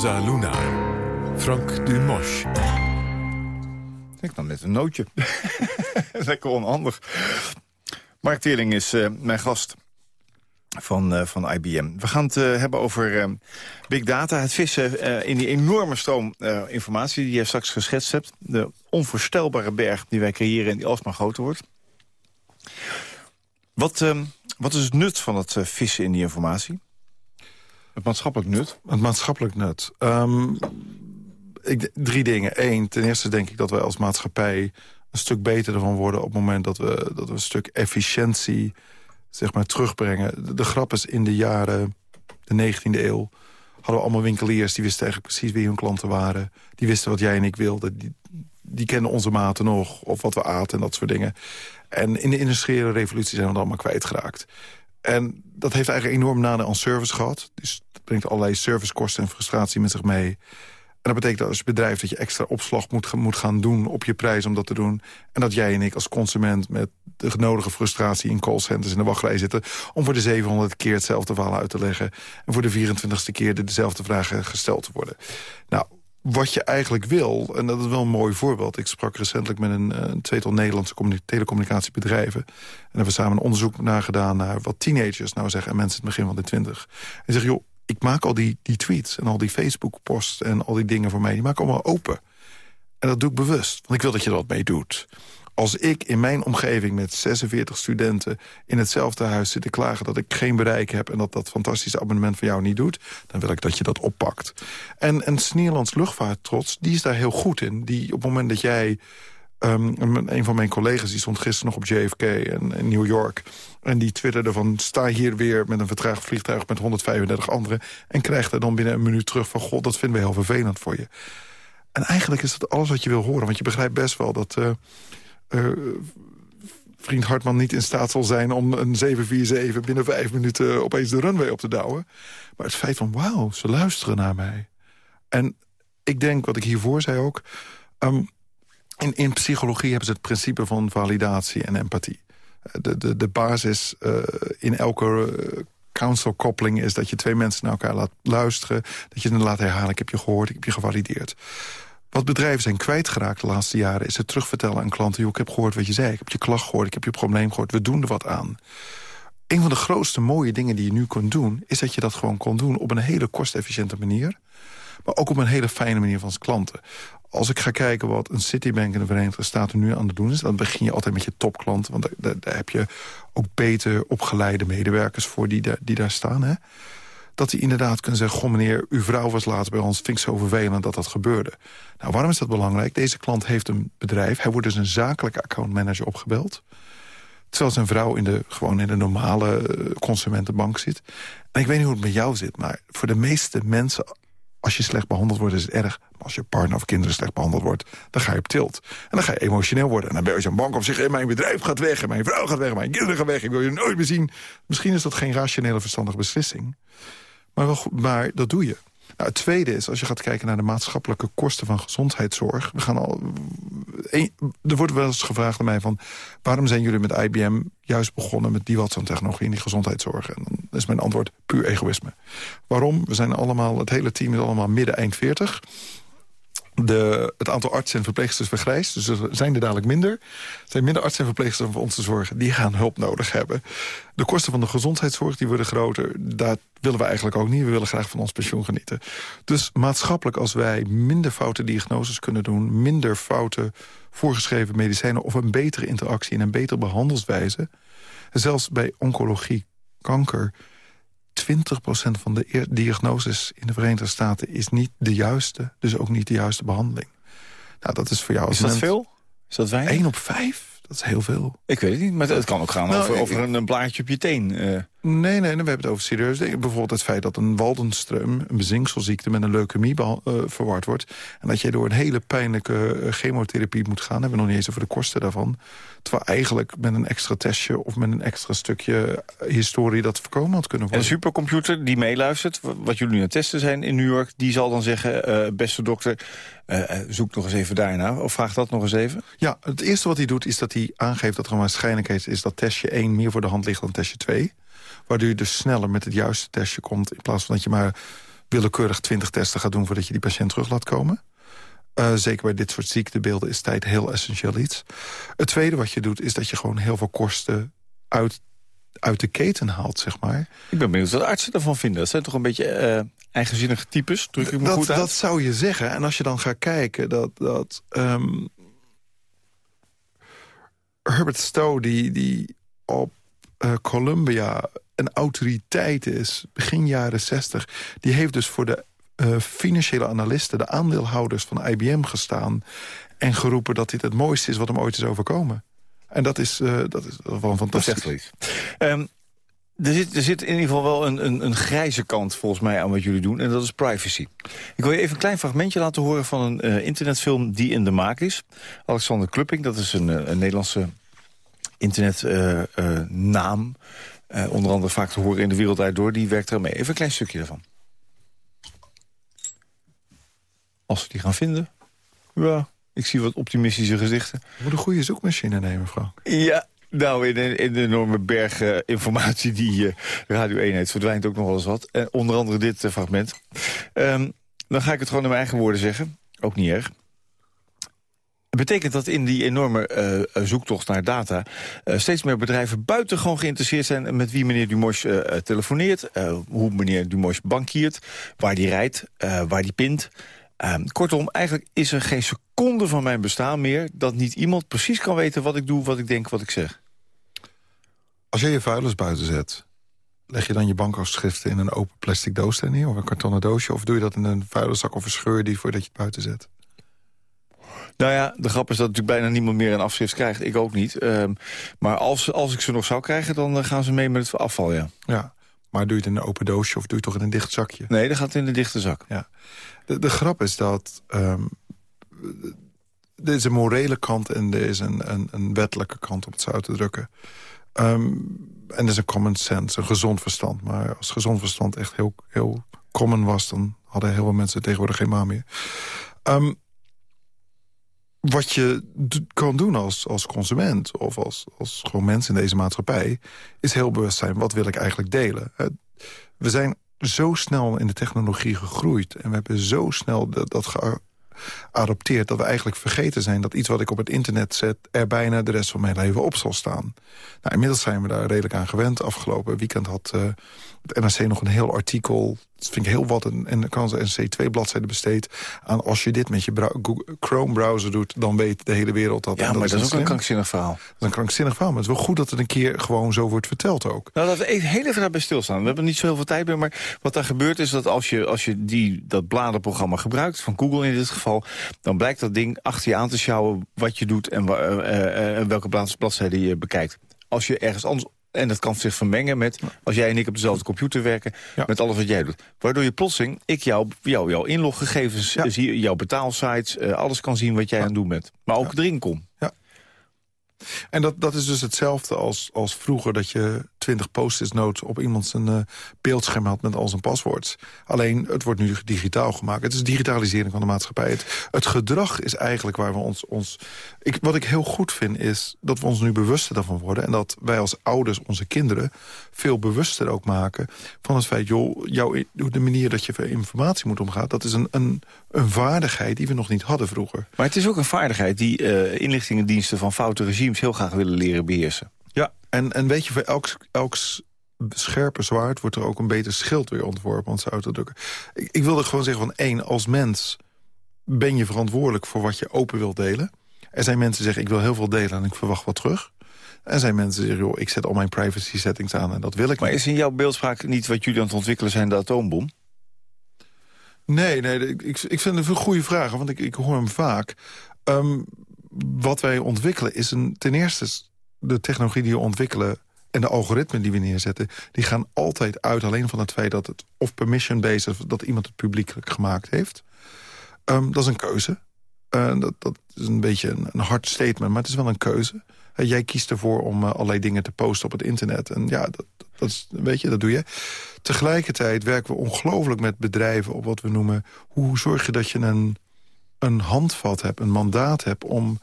Casa Luna. Frank Dumosch. Ik nam net een nootje. Lekker onhandig. Mark Teerling is eh, mijn gast van, eh, van IBM. We gaan het eh, hebben over big data. Het vissen in die enorme stroom informatie die je straks geschetst hebt. De onvoorstelbare berg die wij creëren en die alsmaar groter wordt. Wat, ehm, wat is het nut van het vissen in die informatie? Het maatschappelijk nut? Het maatschappelijk nut. Ehm, drie dingen. Eén, ten eerste denk ik dat wij als maatschappij... een stuk beter ervan worden op het moment dat we, dat we een stuk efficiëntie zeg maar, terugbrengen. De, de grap is, in de jaren, de 19e eeuw... hadden we allemaal winkeliers die wisten eigenlijk precies wie hun klanten waren. Die wisten wat jij en ik wilden. Die, die kenden onze maten nog, of wat we aten en dat soort dingen. En in de industriële revolutie zijn we dat allemaal kwijtgeraakt. En dat heeft eigenlijk enorm nadeel aan service gehad. Dus dat brengt allerlei servicekosten en frustratie met zich mee. En dat betekent dat als bedrijf dat je extra opslag moet, moet gaan doen op je prijs om dat te doen. En dat jij en ik als consument met de nodige frustratie in callcenters in de wachtrij zitten... om voor de 700 keer hetzelfde verhaal uit te leggen... en voor de 24ste keer dezelfde vragen gesteld te worden. Nou, wat je eigenlijk wil, en dat is wel een mooi voorbeeld... ik sprak recentelijk met een, eh, tweetal Nederlandse telecommunicatiebedrijven... en hebben we samen een onderzoek naar gedaan naar wat teenagers nou zeggen... en mensen in het begin van de twintig. En zeggen, joh, ik maak al die, die tweets en al die Facebook-posts... en al die dingen voor mij, die maak ik allemaal open. En dat doe ik bewust, want ik wil dat je dat mee doet als ik in mijn omgeving met 46 studenten... in hetzelfde huis zit te klagen dat ik geen bereik heb... en dat dat fantastische abonnement van jou niet doet... dan wil ik dat je dat oppakt. En, Sneerlands luchtvaarttrots, die is daar heel goed in. Die op het moment dat jij... Um, een van mijn collega's die stond gisteren nog op JFK in, New York... en die twitterde van sta hier weer met een vertraagd vliegtuig... met 135 anderen en krijgt er dan binnen een minuut terug van... god, dat vinden we heel vervelend voor je. En eigenlijk is dat alles wat je wil horen. Want je begrijpt best wel dat... Uh, vriend Hartman niet in staat zal zijn... om een 747 binnen vijf minuten opeens de runway op te douwen. Maar het feit van, wauw, ze luisteren naar mij. En ik denk, wat ik hiervoor zei ook... Um, in, in psychologie hebben ze het principe van validatie en empathie. De, de, de basis uh, in elke counselkoppeling is dat je twee mensen naar elkaar laat luisteren. Dat je ze laat herhalen, ik heb je gehoord, ik heb je gevalideerd. Wat bedrijven zijn kwijtgeraakt de laatste jaren... is het terugvertellen aan klanten... Ik heb gehoord wat je zei, ik heb je klacht gehoord... ik heb je probleem gehoord, we doen er wat aan. Een van de grootste mooie dingen die je nu kunt doen... is dat je dat gewoon kon doen op een hele kostefficiënte manier... maar ook op een hele fijne manier van klanten. Als ik ga kijken wat een Citibank in de Verenigde Staten nu aan het doen is... dan begin je altijd met je topklanten. Want daar, daar, heb je ook beter opgeleide medewerkers voor die, daar, die daar staan. Hè? Dat hij inderdaad kan zeggen... goh meneer, uw vrouw was later bij ons, vind ik zo vervelend dat dat gebeurde. Nou, waarom is dat belangrijk? Deze klant heeft een bedrijf, hij wordt dus een zakelijke accountmanager opgebeld... terwijl zijn vrouw in de, gewoon in de normale eh, consumentenbank zit. En ik weet niet hoe het met jou zit, maar voor de meeste mensen... als je slecht behandeld wordt, is het erg. Maar als je partner of kinderen slecht behandeld wordt, dan ga je op tilt. En dan ga je emotioneel worden. En dan bel je zo'n bank op zich, mijn bedrijf gaat weg... en mijn vrouw gaat weg, mijn kinderen gaan weg, ik wil je nooit meer zien. Misschien is dat geen rationele, verstandige beslissing... Maar, maar dat doe je. Nou, het tweede is, als je gaat kijken naar de maatschappelijke kosten van gezondheidszorg. We gaan al, er wordt wel eens gevraagd aan mij van... waarom zijn jullie met IBM juist begonnen met die Watson-technologie in die gezondheidszorg? En dan is mijn antwoord puur egoïsme. Waarom? We zijn allemaal, het hele team is allemaal midden-eind 40 de, het aantal artsen en verpleegsters vergrijst. Dus er zijn er dadelijk minder. Er zijn minder artsen en verpleegsters om ons te zorgen. Die gaan hulp nodig hebben. De kosten van de gezondheidszorg die worden groter. Dat willen we eigenlijk ook niet. We willen graag van ons pensioen genieten. Dus maatschappelijk als wij minder foute diagnoses kunnen doen... minder foute voorgeschreven medicijnen... of een betere interactie en een betere behandelswijze... zelfs bij oncologie, kanker 20% van de diagnoses in de Verenigde Staten is niet de juiste. Dus ook niet de juiste behandeling. Nou, dat is voor jou... Is dat veel? Is dat weinig? 1 op 5? Dat is heel veel. Ik weet het niet, maar het kan ook gaan nou, over, over een, een, blaadje op je teen. Uh. Nee, nee, we hebben het over serieus dingen. Bijvoorbeeld het feit dat een Waldenström, een bezinkselziekte... met een leukemie uh, verward wordt. En dat je door een hele pijnlijke uh, chemotherapie moet gaan. hebben we nog niet eens over de kosten daarvan. Terwijl eigenlijk met een extra testje of met een extra stukje historie... dat voorkomen had kunnen worden. En een supercomputer die meeluistert, wat jullie nu aan het testen zijn in New York... die zal dan zeggen, beste dokter, zoek nog eens even daarna. Of vraag dat nog eens even. Ja, het eerste wat hij doet is dat hij aangeeft dat er een waarschijnlijkheid is... dat testje 1 meer voor de hand ligt dan testje 2. Waardoor je dus sneller met het juiste testje komt... in plaats van dat je maar willekeurig 20 testen gaat doen... voordat je die patiënt terug laat komen. Uh, zeker bij dit soort ziektebeelden is tijd heel essentieel iets. Het tweede wat je doet is dat je gewoon heel veel kosten uit, uit de keten haalt, zeg maar. Ik ben benieuwd wat artsen ervan vinden. Dat zijn toch een beetje uh, eigenzinnige types? Druk ik me dat, goed uit? Dat zou je zeggen. En als je dan gaat kijken dat... dat um, Herbert Stowe die, die op eh, Columbia een autoriteit is, begin jaren 60... die heeft dus voor de eh, financiële analisten, de aandeelhouders van IBM gestaan... en geroepen dat dit het mooiste is wat hem ooit is overkomen. En dat is, eh, dat is wel fantastisch. Ehm, er, zit, er zit in ieder geval wel een, een, een grijze kant volgens mij aan wat jullie doen. En dat is privacy. Ik wil je even een klein fragmentje laten horen van een eh, internetfilm die in de maak is. Alexander Klupping, dat is een, een Nederlandse internetnaam. Eh, onder andere vaak te horen in de wereld door. Die werkt er mee. Even een klein stukje daarvan. Als we die gaan vinden. Ja, ik zie wat optimistische gezichten. Je moet een goede zoekmachine nemen, Frank. Ja, nou, in, de- in de enorme berg eh, informatie die eh, Radio 1 heeft... verdwijnt ook nog wel eens wat. En onder andere dit fragment. Ehm, dan ga ik het gewoon in mijn eigen woorden zeggen. Ook niet erg. Betekent dat in die enorme eh, eh, zoektocht naar data... eh, steeds meer bedrijven buitengewoon geïnteresseerd zijn... met wie meneer Dumosh eh, eh, telefoneert... hoe meneer Dumosh bankiert, waar die rijdt, waar die pint... Kortom, eigenlijk is er geen seconde van mijn bestaan meer... dat niet iemand precies kan weten wat ik doe, wat ik denk, wat ik zeg. Als jij je vuilnis buiten zet... leg je dan je bankafschriften in een open plastic doos neer... of een kartonnen doosje? Of doe je dat in een vuilniszak of een scheur die voordat je het buiten zet? Nou ja, de grap is dat natuurlijk bijna niemand meer een afschrift krijgt. Ik ook niet. Ehm, maar als, als ik ze nog zou krijgen, dan eh, gaan ze mee met het afval, ja. Ja, maar doe je het in een open doosje of doe je het toch in een dicht zakje? Nee, dat gaat in de dichte zak. De, de grap is dat... ehm, er is een morele kant en er is een, een, een wettelijke kant, om het zo uit te drukken. Ehm, en er is een common sense, een gezond verstand. Maar als gezond verstand echt heel, heel common was... dan hadden heel veel mensen tegenwoordig geen maan meer. Ehm, wat je kan doen als, als consument of als, als gewoon mens in deze maatschappij... is heel bewust zijn, wat wil ik eigenlijk delen? We zijn zo snel in de technologie gegroeid... en we hebben zo snel dat, dat geadopteerd... dat we eigenlijk vergeten zijn dat iets wat ik op het internet zet... er bijna de rest van mijn leven op zal staan. Nou, inmiddels zijn we daar redelijk aan gewend. Afgelopen weekend had eh, het NRC nog een heel artikel... dat vind ik heel wat, en, en kan ze NRC twee bladzijden besteed... aan als je dit met je Chrome-browser doet... dan weet de hele wereld dat. Ja, maar dat is ook een krankzinnig verhaal. Dat is een krankzinnig verhaal, maar het is wel goed dat het een keer gewoon zo wordt verteld ook. Nou, laten we even heel even daarbij stilstaan. We hebben niet zo heel veel tijd meer, maar wat daar gebeurt is dat als je, als je die, dat bladerprogramma gebruikt, van Google in dit geval, dan blijkt dat ding achter je aan te sjouwen wat je doet en wa- eh, eh, welke blad- bladzijde je bekijkt. Als je ergens anders... En dat kan zich vermengen met, als jij en ik op dezelfde computer werken... Ja. met alles wat jij doet. Waardoor je plotseling, ik jou, jou jouw inloggegevens, Ja. zie, jouw betaalsites... eh, alles kan zien wat jij aan het doen bent. Maar ook erin komt. En dat, dat is dus hetzelfde als, als vroeger dat je 20 post-it notes op iemand zijn eh, beeldscherm had met al zijn paswoords. Alleen, het wordt nu digitaal gemaakt. Het is digitalisering van de maatschappij. Het, gedrag is eigenlijk waar we ons... ons ik, wat ik heel goed vind is dat we ons nu bewuster daarvan worden. En dat wij als ouders onze kinderen veel bewuster ook maken van het feit... joh, jouw, de manier dat je met informatie moet omgaan... dat is een, een, een vaardigheid die we nog niet hadden vroeger. Maar het is ook een vaardigheid die eh, inlichtingendiensten van foute regimes... heel graag willen leren beheersen. Ja, en, en weet je, voor elk, scherpe zwaard wordt er ook een beter schild weer ontworpen, om het zo uit te drukken. Ik, ik wilde gewoon zeggen van één, als mens ben je verantwoordelijk voor wat je open wilt delen. Er zijn mensen die zeggen, ik wil heel veel delen en ik verwacht wat terug. Er zijn mensen die zeggen, joh, ik zet al mijn privacy settings aan en dat wil ik Maar niet. is in jouw beeldspraak niet wat jullie aan het ontwikkelen zijn de atoombom? Nee, nee, ik, ik vind het een goede vraag, want ik, ik hoor hem vaak. Ehm, wat wij ontwikkelen is een, ten eerste de technologie die we ontwikkelen... en de algoritmen die we neerzetten... die gaan altijd uit alleen van het feit dat het of permission-based... is... of dat iemand het publiekelijk gemaakt heeft. Ehm, dat is een keuze. Eh, dat, dat is een beetje een, hard statement, maar het is wel een keuze. Jij kiest ervoor om eh, allerlei dingen te posten op het internet. En ja, dat, dat weet je, dat doe je. Tegelijkertijd werken we ongelooflijk met bedrijven op wat we noemen... hoe zorg je dat je een, een handvat hebt, een mandaat hebt... om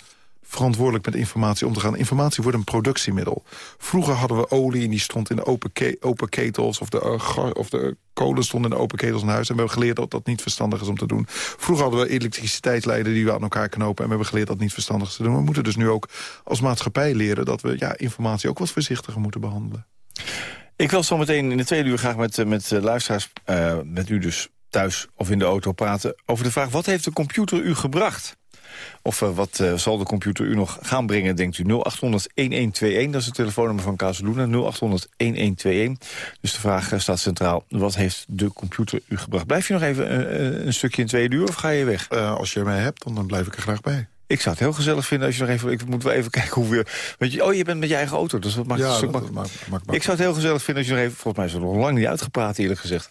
verantwoordelijk met informatie om te gaan. Informatie wordt een productiemiddel. Vroeger hadden we olie en die stond in de open, open ketels... Of de, eh, of de kolen stonden in de open ketels in huis. En we hebben geleerd dat dat niet verstandig is om te doen. Vroeger hadden we elektriciteitslijnen die we aan elkaar knopen... en we hebben geleerd dat niet verstandig is te doen. We moeten dus nu ook als maatschappij leren... dat we ja, informatie ook wat voorzichtiger moeten behandelen. Ik wil zo meteen in de tweede uur graag met, eh, met eh, luisteraars, eh, met u dus thuis of in de auto praten... over de vraag, wat heeft de computer u gebracht? Of wat zal de computer u nog gaan brengen, denkt u? 0800-1121, dat is het telefoonnummer van Casaluna. 0800-1121. Dus de vraag staat centraal, wat heeft de computer u gebracht? Blijf je nog even een stukje in twee uur of ga je weg? Als je mij hebt, dan, dan blijf ik er graag bij. Ik zou het heel gezellig vinden als je nog even... Ik moet wel even kijken hoe we... Weet je, oh, je bent met je eigen auto, dus dat maakt het stuk makkelijker. maakt- maakt- maakt- Ik zou het heel gezellig vinden als je nog even... Volgens mij is het nog lang niet uitgepraat, eerlijk gezegd.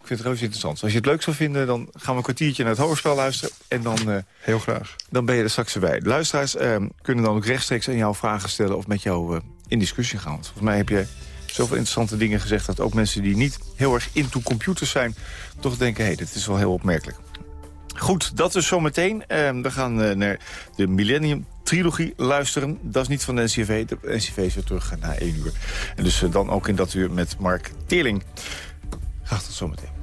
Ik vind het reuze interessant. Als je het leuk zou vinden, dan gaan we een kwartiertje naar het hoorspel luisteren. En dan, eh, Heel graag. dan ben je er straks bij. De luisteraars eh, kunnen dan ook rechtstreeks aan jou vragen stellen... of met jou eh, in discussie gaan. Want volgens mij heb je zoveel interessante dingen gezegd... dat ook mensen die niet heel erg into computers zijn... toch denken, hé, hey, dit is wel heel opmerkelijk. Goed, dat is zometeen. Eh, we gaan eh, naar de Millennium Trilogie luisteren. Dat is niet van de NCV. De NCV is weer terug na één uur. En dus eh, dan ook in dat uur met Mark Teerling. Graag tot zometeen.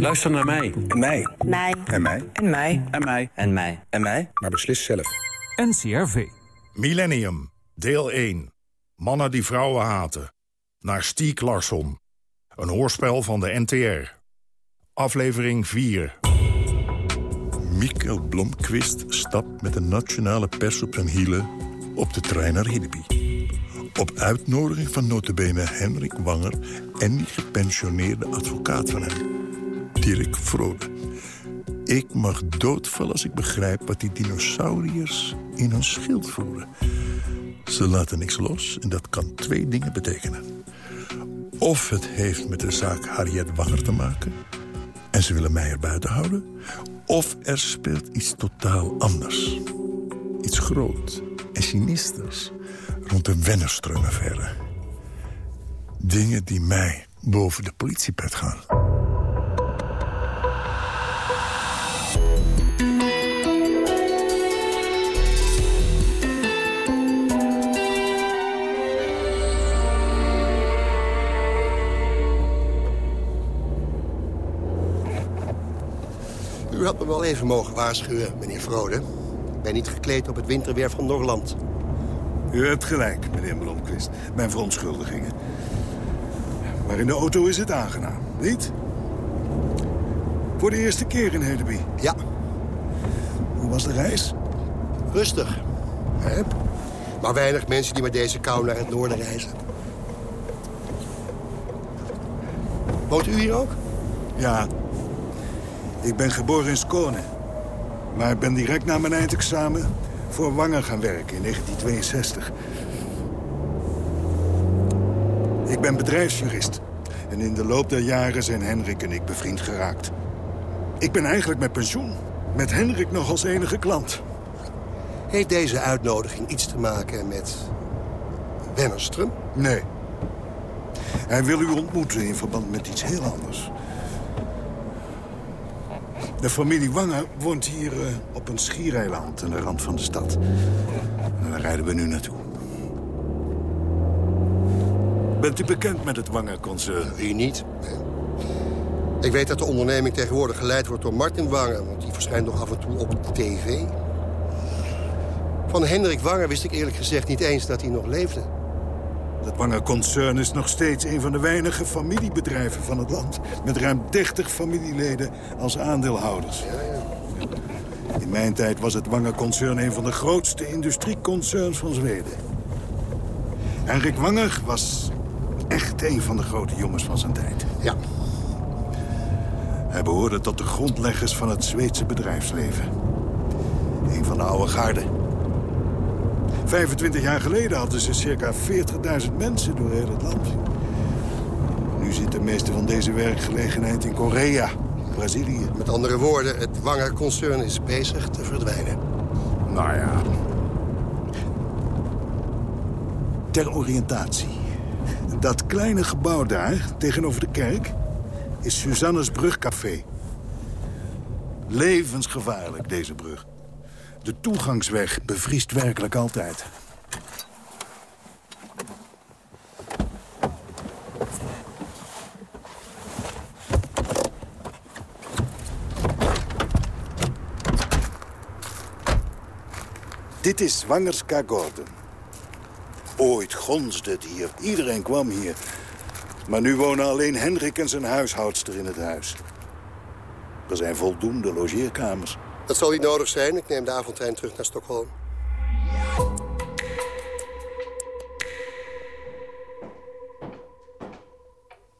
Luister naar mij. En mij. Mij. En mij. En mij. En mij. En mij. En mij. Maar beslis zelf. NCRV. Millennium, deel 1. Mannen die vrouwen haten. Naar Stiek Larsson. Een hoorspel van de NTR. Aflevering 4. Mikkel Blomqvist stapt met de nationale pers op zijn hielen op de trein naar Hiddeby. Op uitnodiging van notabene Henrik Wanger en die gepensioneerde advocaat van hem, Dirk. Ik mag doodvallen als ik begrijp wat die dinosauriërs in hun schild voeren. Ze laten niks los en dat kan twee dingen betekenen. Of het heeft met de zaak Harriet Wanger te maken... en ze willen mij er buiten houden... of er speelt iets totaal anders. Iets groot en sinisters rond de Wennerström-affaire. Dingen die mij boven de politiepet gaan. U had me wel even mogen waarschuwen, meneer Vrode. Ik ben niet gekleed op het winterweer van Norland. U hebt gelijk, meneer Blomqvist. Mijn verontschuldigingen. Maar in de auto is het aangenaam, niet? Voor de eerste keer in Hedeby. Ja. Hoe was de reis? Rustig. Hè? Maar weinig mensen die met deze kou naar het noorden reizen. Woont u hier ook? Ja. Ik ben geboren in Skåne. Maar ik ben direct na mijn eindexamen voor Wanger gaan werken in 1962. Ik ben bedrijfsjurist. En in de loop der jaren zijn Henrik en ik bevriend geraakt. Ik ben eigenlijk met pensioen. Met Henrik nog als enige klant. Heeft deze uitnodiging iets te maken met Wennerström? Nee. Hij wil u ontmoeten in verband met iets heel anders. De familie Wanger woont hier eh, op een schiereiland aan de rand van de stad. En daar rijden we nu naartoe. Bent u bekend met het Wanger-concern? Wie niet? Ik weet dat de onderneming tegenwoordig geleid wordt door Martin Wanger... want die verschijnt nog af en toe op de tv. Van Hendrik Wanger wist ik eerlijk gezegd niet eens dat hij nog leefde. Het Wanger-concern is nog steeds een van de weinige familiebedrijven van het land... met ruim 30 familieleden als aandeelhouders. In mijn tijd was het Wanger-concern een van de grootste industrieconcerns van Zweden. Henrik Wanger was echt een van de grote jongens van zijn tijd. Ja. Hij behoorde tot de grondleggers van het Zweedse bedrijfsleven. Een van de oude garden. 25 jaar geleden hadden ze circa 40.000 mensen door heel het land. Nu zit de meeste van deze werkgelegenheid in Korea, Brazilië. Met andere woorden, het Wanger-concern is bezig te verdwijnen. Nou ja. Ter oriëntatie. Dat kleine gebouw daar, tegenover de kerk, is Suzanne's Brugcafé. Levensgevaarlijk, deze brug. De toegangsweg bevriest werkelijk altijd. Dit is Zwangerska Gordon. Ooit gonsde het hier. Iedereen kwam hier. Maar nu wonen alleen Hendrik en zijn huishoudster in het huis. Er zijn voldoende logeerkamers. Dat zal niet nodig zijn. Ik neem de avondtrein terug naar Stockholm.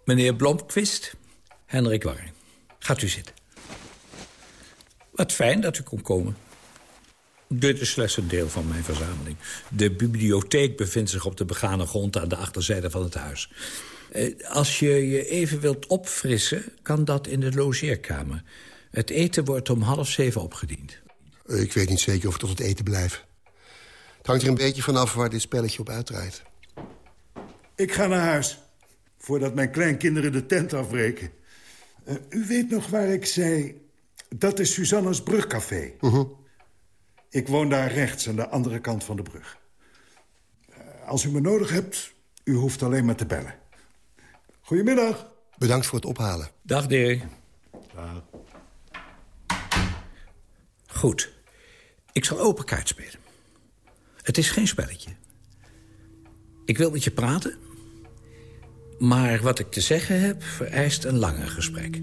Meneer Blomqvist, Hendrik Warren. Gaat u zitten. Wat fijn dat u kon komen. Dit is slechts een deel van mijn verzameling. De bibliotheek bevindt zich op de begane grond aan de achterzijde van het huis. Eh, als je je even wilt opfrissen, kan dat in de logeerkamer. Het eten wordt om half zeven opgediend. Ik weet niet zeker of ik tot het eten blijf. Het hangt er een beetje vanaf waar dit spelletje op uitdraait. Ik ga naar huis. Voordat mijn kleinkinderen de tent afbreken. Eh, u weet nog waar ik zei... Dat is Suzanne's Brugcafé. Ik woon daar rechts aan de andere kant van de brug. Eh, als u me nodig hebt, u hoeft alleen maar te bellen. Goedemiddag. Bedankt voor het ophalen. Dag, Dirk. Goed. Ik zal open kaart spelen. Het is geen spelletje. Ik wil met je praten. Maar wat ik te zeggen heb, vereist een langer gesprek.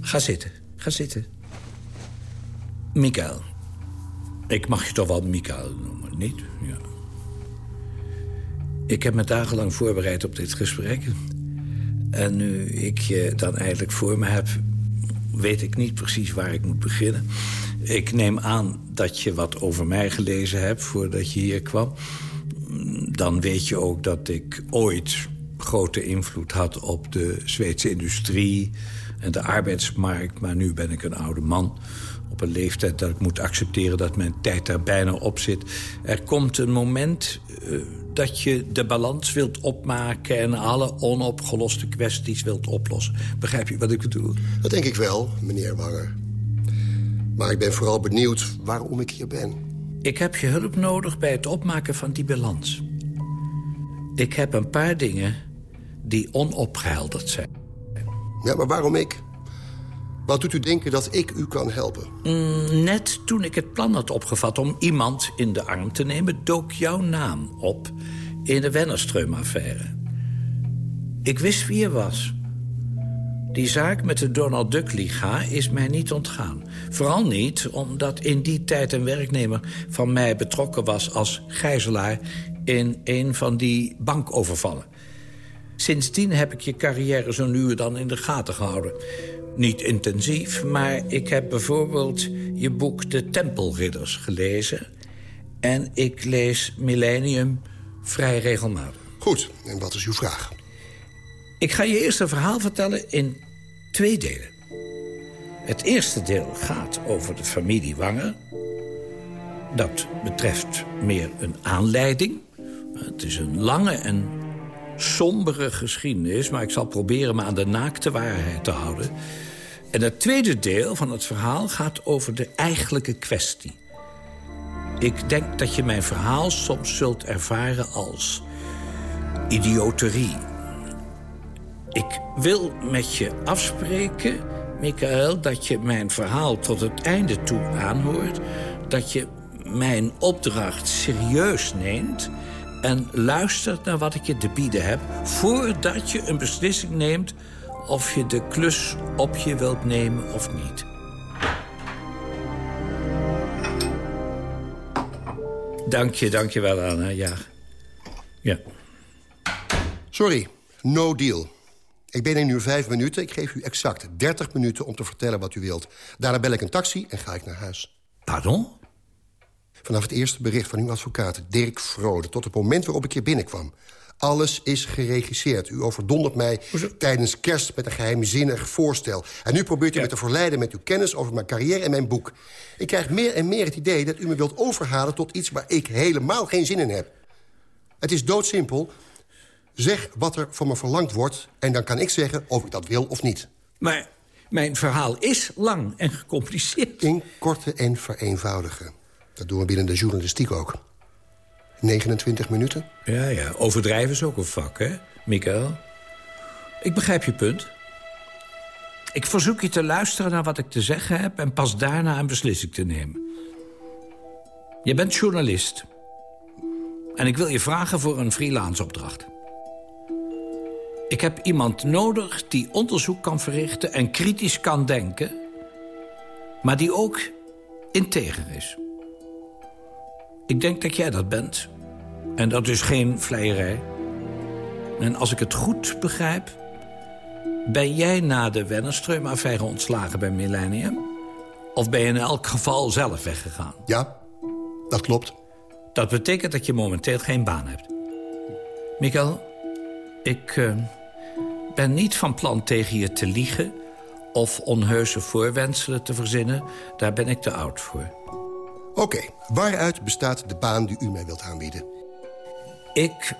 Ga zitten. Ga zitten. Mikael. Ik mag je toch wel Mikael noemen, niet? Ja. Ik heb me dagenlang voorbereid op dit gesprek. En nu ik je dan eindelijk voor me heb... weet ik niet precies waar ik moet beginnen. Ik neem aan dat je wat over mij gelezen hebt voordat je hier kwam. Dan weet je ook dat ik ooit grote invloed had op de Zweedse industrie en de arbeidsmarkt. Maar nu ben ik een oude man op een leeftijd dat ik moet accepteren dat mijn tijd daar bijna op zit. Er komt een moment uh, dat je de balans wilt opmaken... en alle onopgeloste kwesties wilt oplossen. Begrijp je wat ik bedoel? Dat denk ik wel, meneer Wanger. Maar ik ben vooral benieuwd waarom ik hier ben. Ik heb je hulp nodig bij het opmaken van die balans. Ik heb een paar dingen die onopgehelderd zijn. Ja, maar waarom ik? Wat doet u denken dat ik u kan helpen? Mm, net toen ik het plan had opgevat om iemand in de arm te nemen... dook jouw naam op in de Wennerstreum-affaire. Ik wist wie je was. Die zaak met de Donald Duck-liga is mij niet ontgaan. Vooral niet omdat in die tijd een werknemer van mij betrokken was... als gijzelaar in een van die bankovervallen. Sindsdien heb ik je carrière zo nu en dan in de gaten gehouden. Niet intensief, maar ik heb bijvoorbeeld je boek De Tempelridders gelezen. En ik lees Millennium vrij regelmatig. Goed, en wat is uw vraag? Ik ga je eerst een verhaal vertellen in twee delen. Het eerste deel gaat over de familie Wanger. Dat betreft meer een aanleiding. Het is een lange en sombere geschiedenis... maar ik zal proberen me aan de naakte waarheid te houden. En het tweede deel van het verhaal gaat over de eigenlijke kwestie. Ik denk dat je mijn verhaal soms zult ervaren als idioterie. Ik wil met je afspreken, Michael, dat je mijn verhaal tot het einde toe aanhoort... dat je mijn opdracht serieus neemt en luistert naar wat ik je te bieden heb... voordat je een beslissing neemt of je de klus op je wilt nemen of niet. Dank je, dank je wel, Anna. Ja. Ja. Sorry, no deal. Ik ben in nu vijf minuten. Ik geef u exact 30 minuten om te vertellen wat u wilt. Daarna bel ik een taxi en ga ik naar huis. Pardon? Vanaf het eerste bericht van uw advocaat, Dirk Vrode... tot het moment waarop ik hier binnenkwam. Alles is geregisseerd. U overdondert mij tijdens kerst met een geheimzinnig voorstel. En nu probeert u me te verleiden met uw kennis over mijn carrière en mijn boek. Ik krijg meer en meer het idee dat u me wilt overhalen... tot iets waar ik helemaal geen zin in heb. Het is doodsimpel. Zeg wat er van me verlangd wordt... en dan kan ik zeggen of ik dat wil of niet. Maar mijn verhaal is lang en gecompliceerd. Inkorten en vereenvoudigen. Dat doen we binnen de journalistiek ook. 29 minuten? Ja, ja, overdrijven is ook een vak, hè, Michael? Ik begrijp je punt. Ik verzoek je te luisteren naar wat ik te zeggen heb... en pas daarna een beslissing te nemen. Je bent journalist. En ik wil je vragen voor een freelance opdracht. Ik heb iemand nodig die onderzoek kan verrichten en kritisch kan denken... maar die ook integer is. Ik denk dat jij dat bent. En dat is geen vleierij. En als ik het goed begrijp... ben jij na de Wennerstreum-affaire ontslagen bij Millennium? Of ben je in elk geval zelf weggegaan? Ja, dat klopt. Dat betekent dat je momenteel geen baan hebt. Michael, ik eh, ben niet van plan tegen je te liegen... of onheuse voorwenselen te verzinnen. Daar ben ik te oud voor. Oké, waaruit bestaat de baan die u mij wilt aanbieden? Ik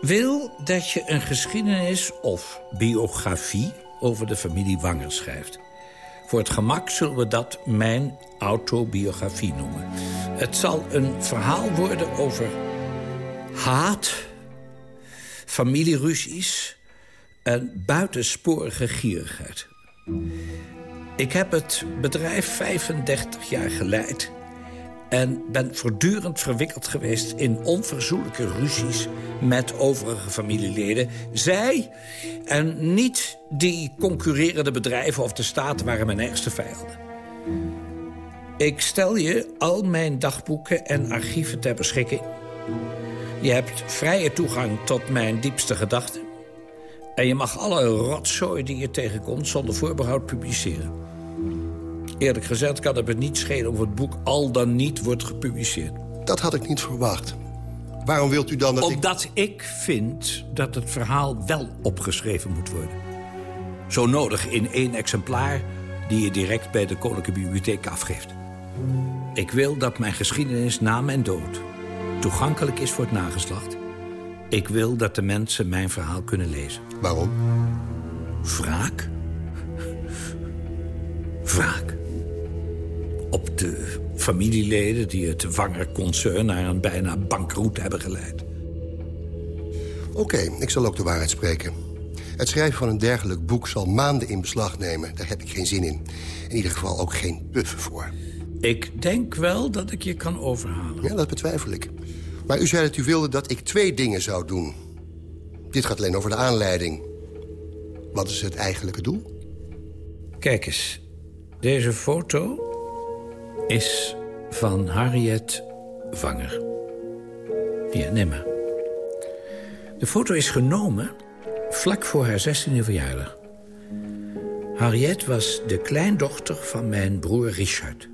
wil dat je een geschiedenis of biografie over de familie Wanger schrijft. Voor het gemak zullen we dat mijn autobiografie noemen. Het zal een verhaal worden over haat, familieruzies en buitensporige gierigheid. Ik heb het bedrijf 35 jaar geleid en ben voortdurend verwikkeld geweest in onverzoenlijke ruzies met overige familieleden. Zij en niet die concurrerende bedrijven of de staat waren mijn ergste vijanden. Ik stel je al mijn dagboeken en archieven ter beschikking. Je hebt vrije toegang tot mijn diepste gedachten. En je mag alle rotzooi die je tegenkomt zonder voorbehoud publiceren. Eerlijk gezegd kan het me niet schelen of het boek al dan niet wordt gepubliceerd. Dat had ik niet verwacht. Waarom wilt u dan dat ik... Omdat ik vind dat het verhaal wel opgeschreven moet worden. Zo nodig in één exemplaar die je direct bij de Koninklijke Bibliotheek afgeeft. Ik wil dat mijn geschiedenis na mijn dood toegankelijk is voor het nageslacht. Ik wil dat de mensen mijn verhaal kunnen lezen. Waarom? Wraak? Wraak. Op de familieleden die het Wanger-concern naar een bijna bankroet hebben geleid. Oké, ik zal ook de waarheid spreken. Het schrijven van een dergelijk boek zal maanden in beslag nemen. Daar heb ik geen zin in. In ieder geval ook geen puffen voor. Ik denk wel dat ik je kan overhalen. Ja, dat betwijfel ik. Maar u zei dat u wilde dat ik twee dingen zou doen. Dit gaat alleen over de aanleiding. Wat is het eigenlijke doel? Kijk eens, deze foto is van Harriet Vanger. Hier, neem. De foto is genomen vlak voor haar 16e verjaardag. Harriet was de kleindochter van mijn broer Richard.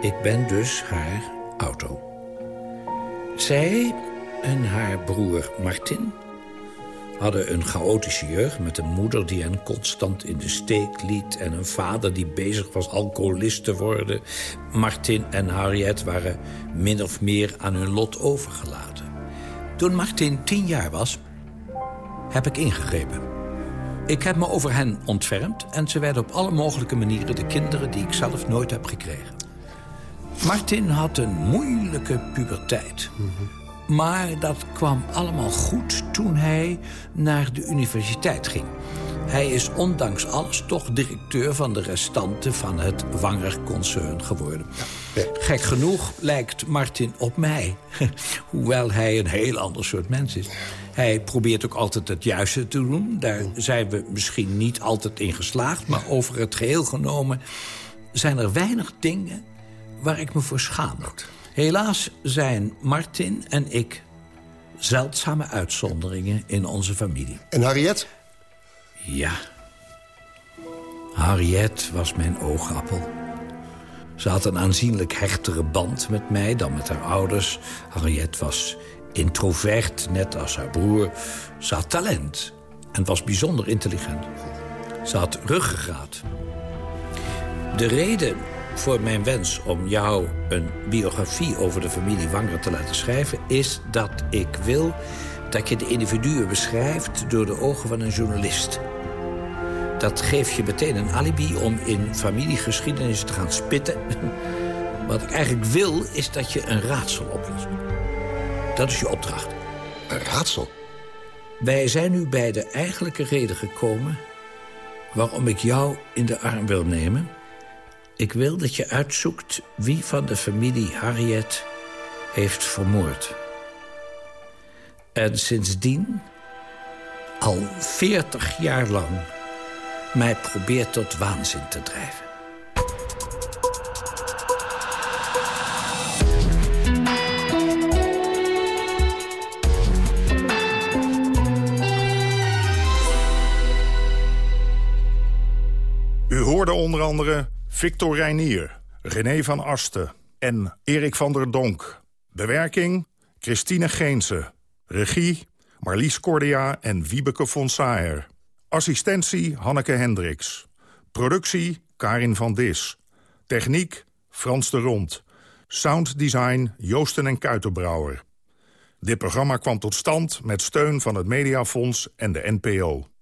Ik ben dus haar auto. Zij en haar broer Martin hadden een chaotische jeugd... met een moeder die hen constant in de steek liet... en een vader die bezig was alcoholist te worden. Martin en Harriet waren min of meer aan hun lot overgelaten. Toen Martin tien jaar was, heb ik ingegrepen. Ik heb me over hen ontfermd... en ze werden op alle mogelijke manieren de kinderen die ik zelf nooit heb gekregen. Martin had een moeilijke puberteit. Maar dat kwam allemaal goed toen hij naar de universiteit ging. Hij is ondanks alles toch directeur van de restanten van het Wanger-concern geworden. Gek genoeg lijkt Martin op mij. Hoewel hij een heel ander soort mens is. Hij probeert ook altijd het juiste te doen. Daar zijn we misschien niet altijd in geslaagd. Maar over het geheel genomen zijn er weinig dingen waar ik me voor schaam. Helaas zijn Martin en ik zeldzame uitzonderingen in onze familie. En Harriet? Ja. Harriet was mijn oogappel. Ze had een aanzienlijk hechtere band met mij dan met haar ouders. Harriet was introvert, net als haar broer. Ze had talent en was bijzonder intelligent. Ze had ruggengraat. De reden voor mijn wens om jou een biografie over de familie Wanger te laten schrijven... is dat ik wil dat je de individuen beschrijft door de ogen van een journalist. Dat geeft je meteen een alibi om in familiegeschiedenis te gaan spitten. Wat ik eigenlijk wil, is dat je een raadsel oplost. Dat is je opdracht. Een raadsel? Wij zijn nu bij de eigenlijke reden gekomen... waarom ik jou in de arm wil nemen. Ik wil dat je uitzoekt wie van de familie Harriet heeft vermoord. En sindsdien, al 40 jaar lang, mij probeert tot waanzin te drijven. U hoorde onder andere Victor Reinier, René van Asten en Erik van der Donk. Bewerking Christine Geense. Regie Marlies Cordia en Wiebeke von Saer. Assistentie Hanneke Hendricks. Productie Karin van Dis. Techniek Frans de Rond. Sounddesign Joosten en Kuitenbrouwer. Dit programma kwam tot stand met steun van het Mediafonds en de NPO.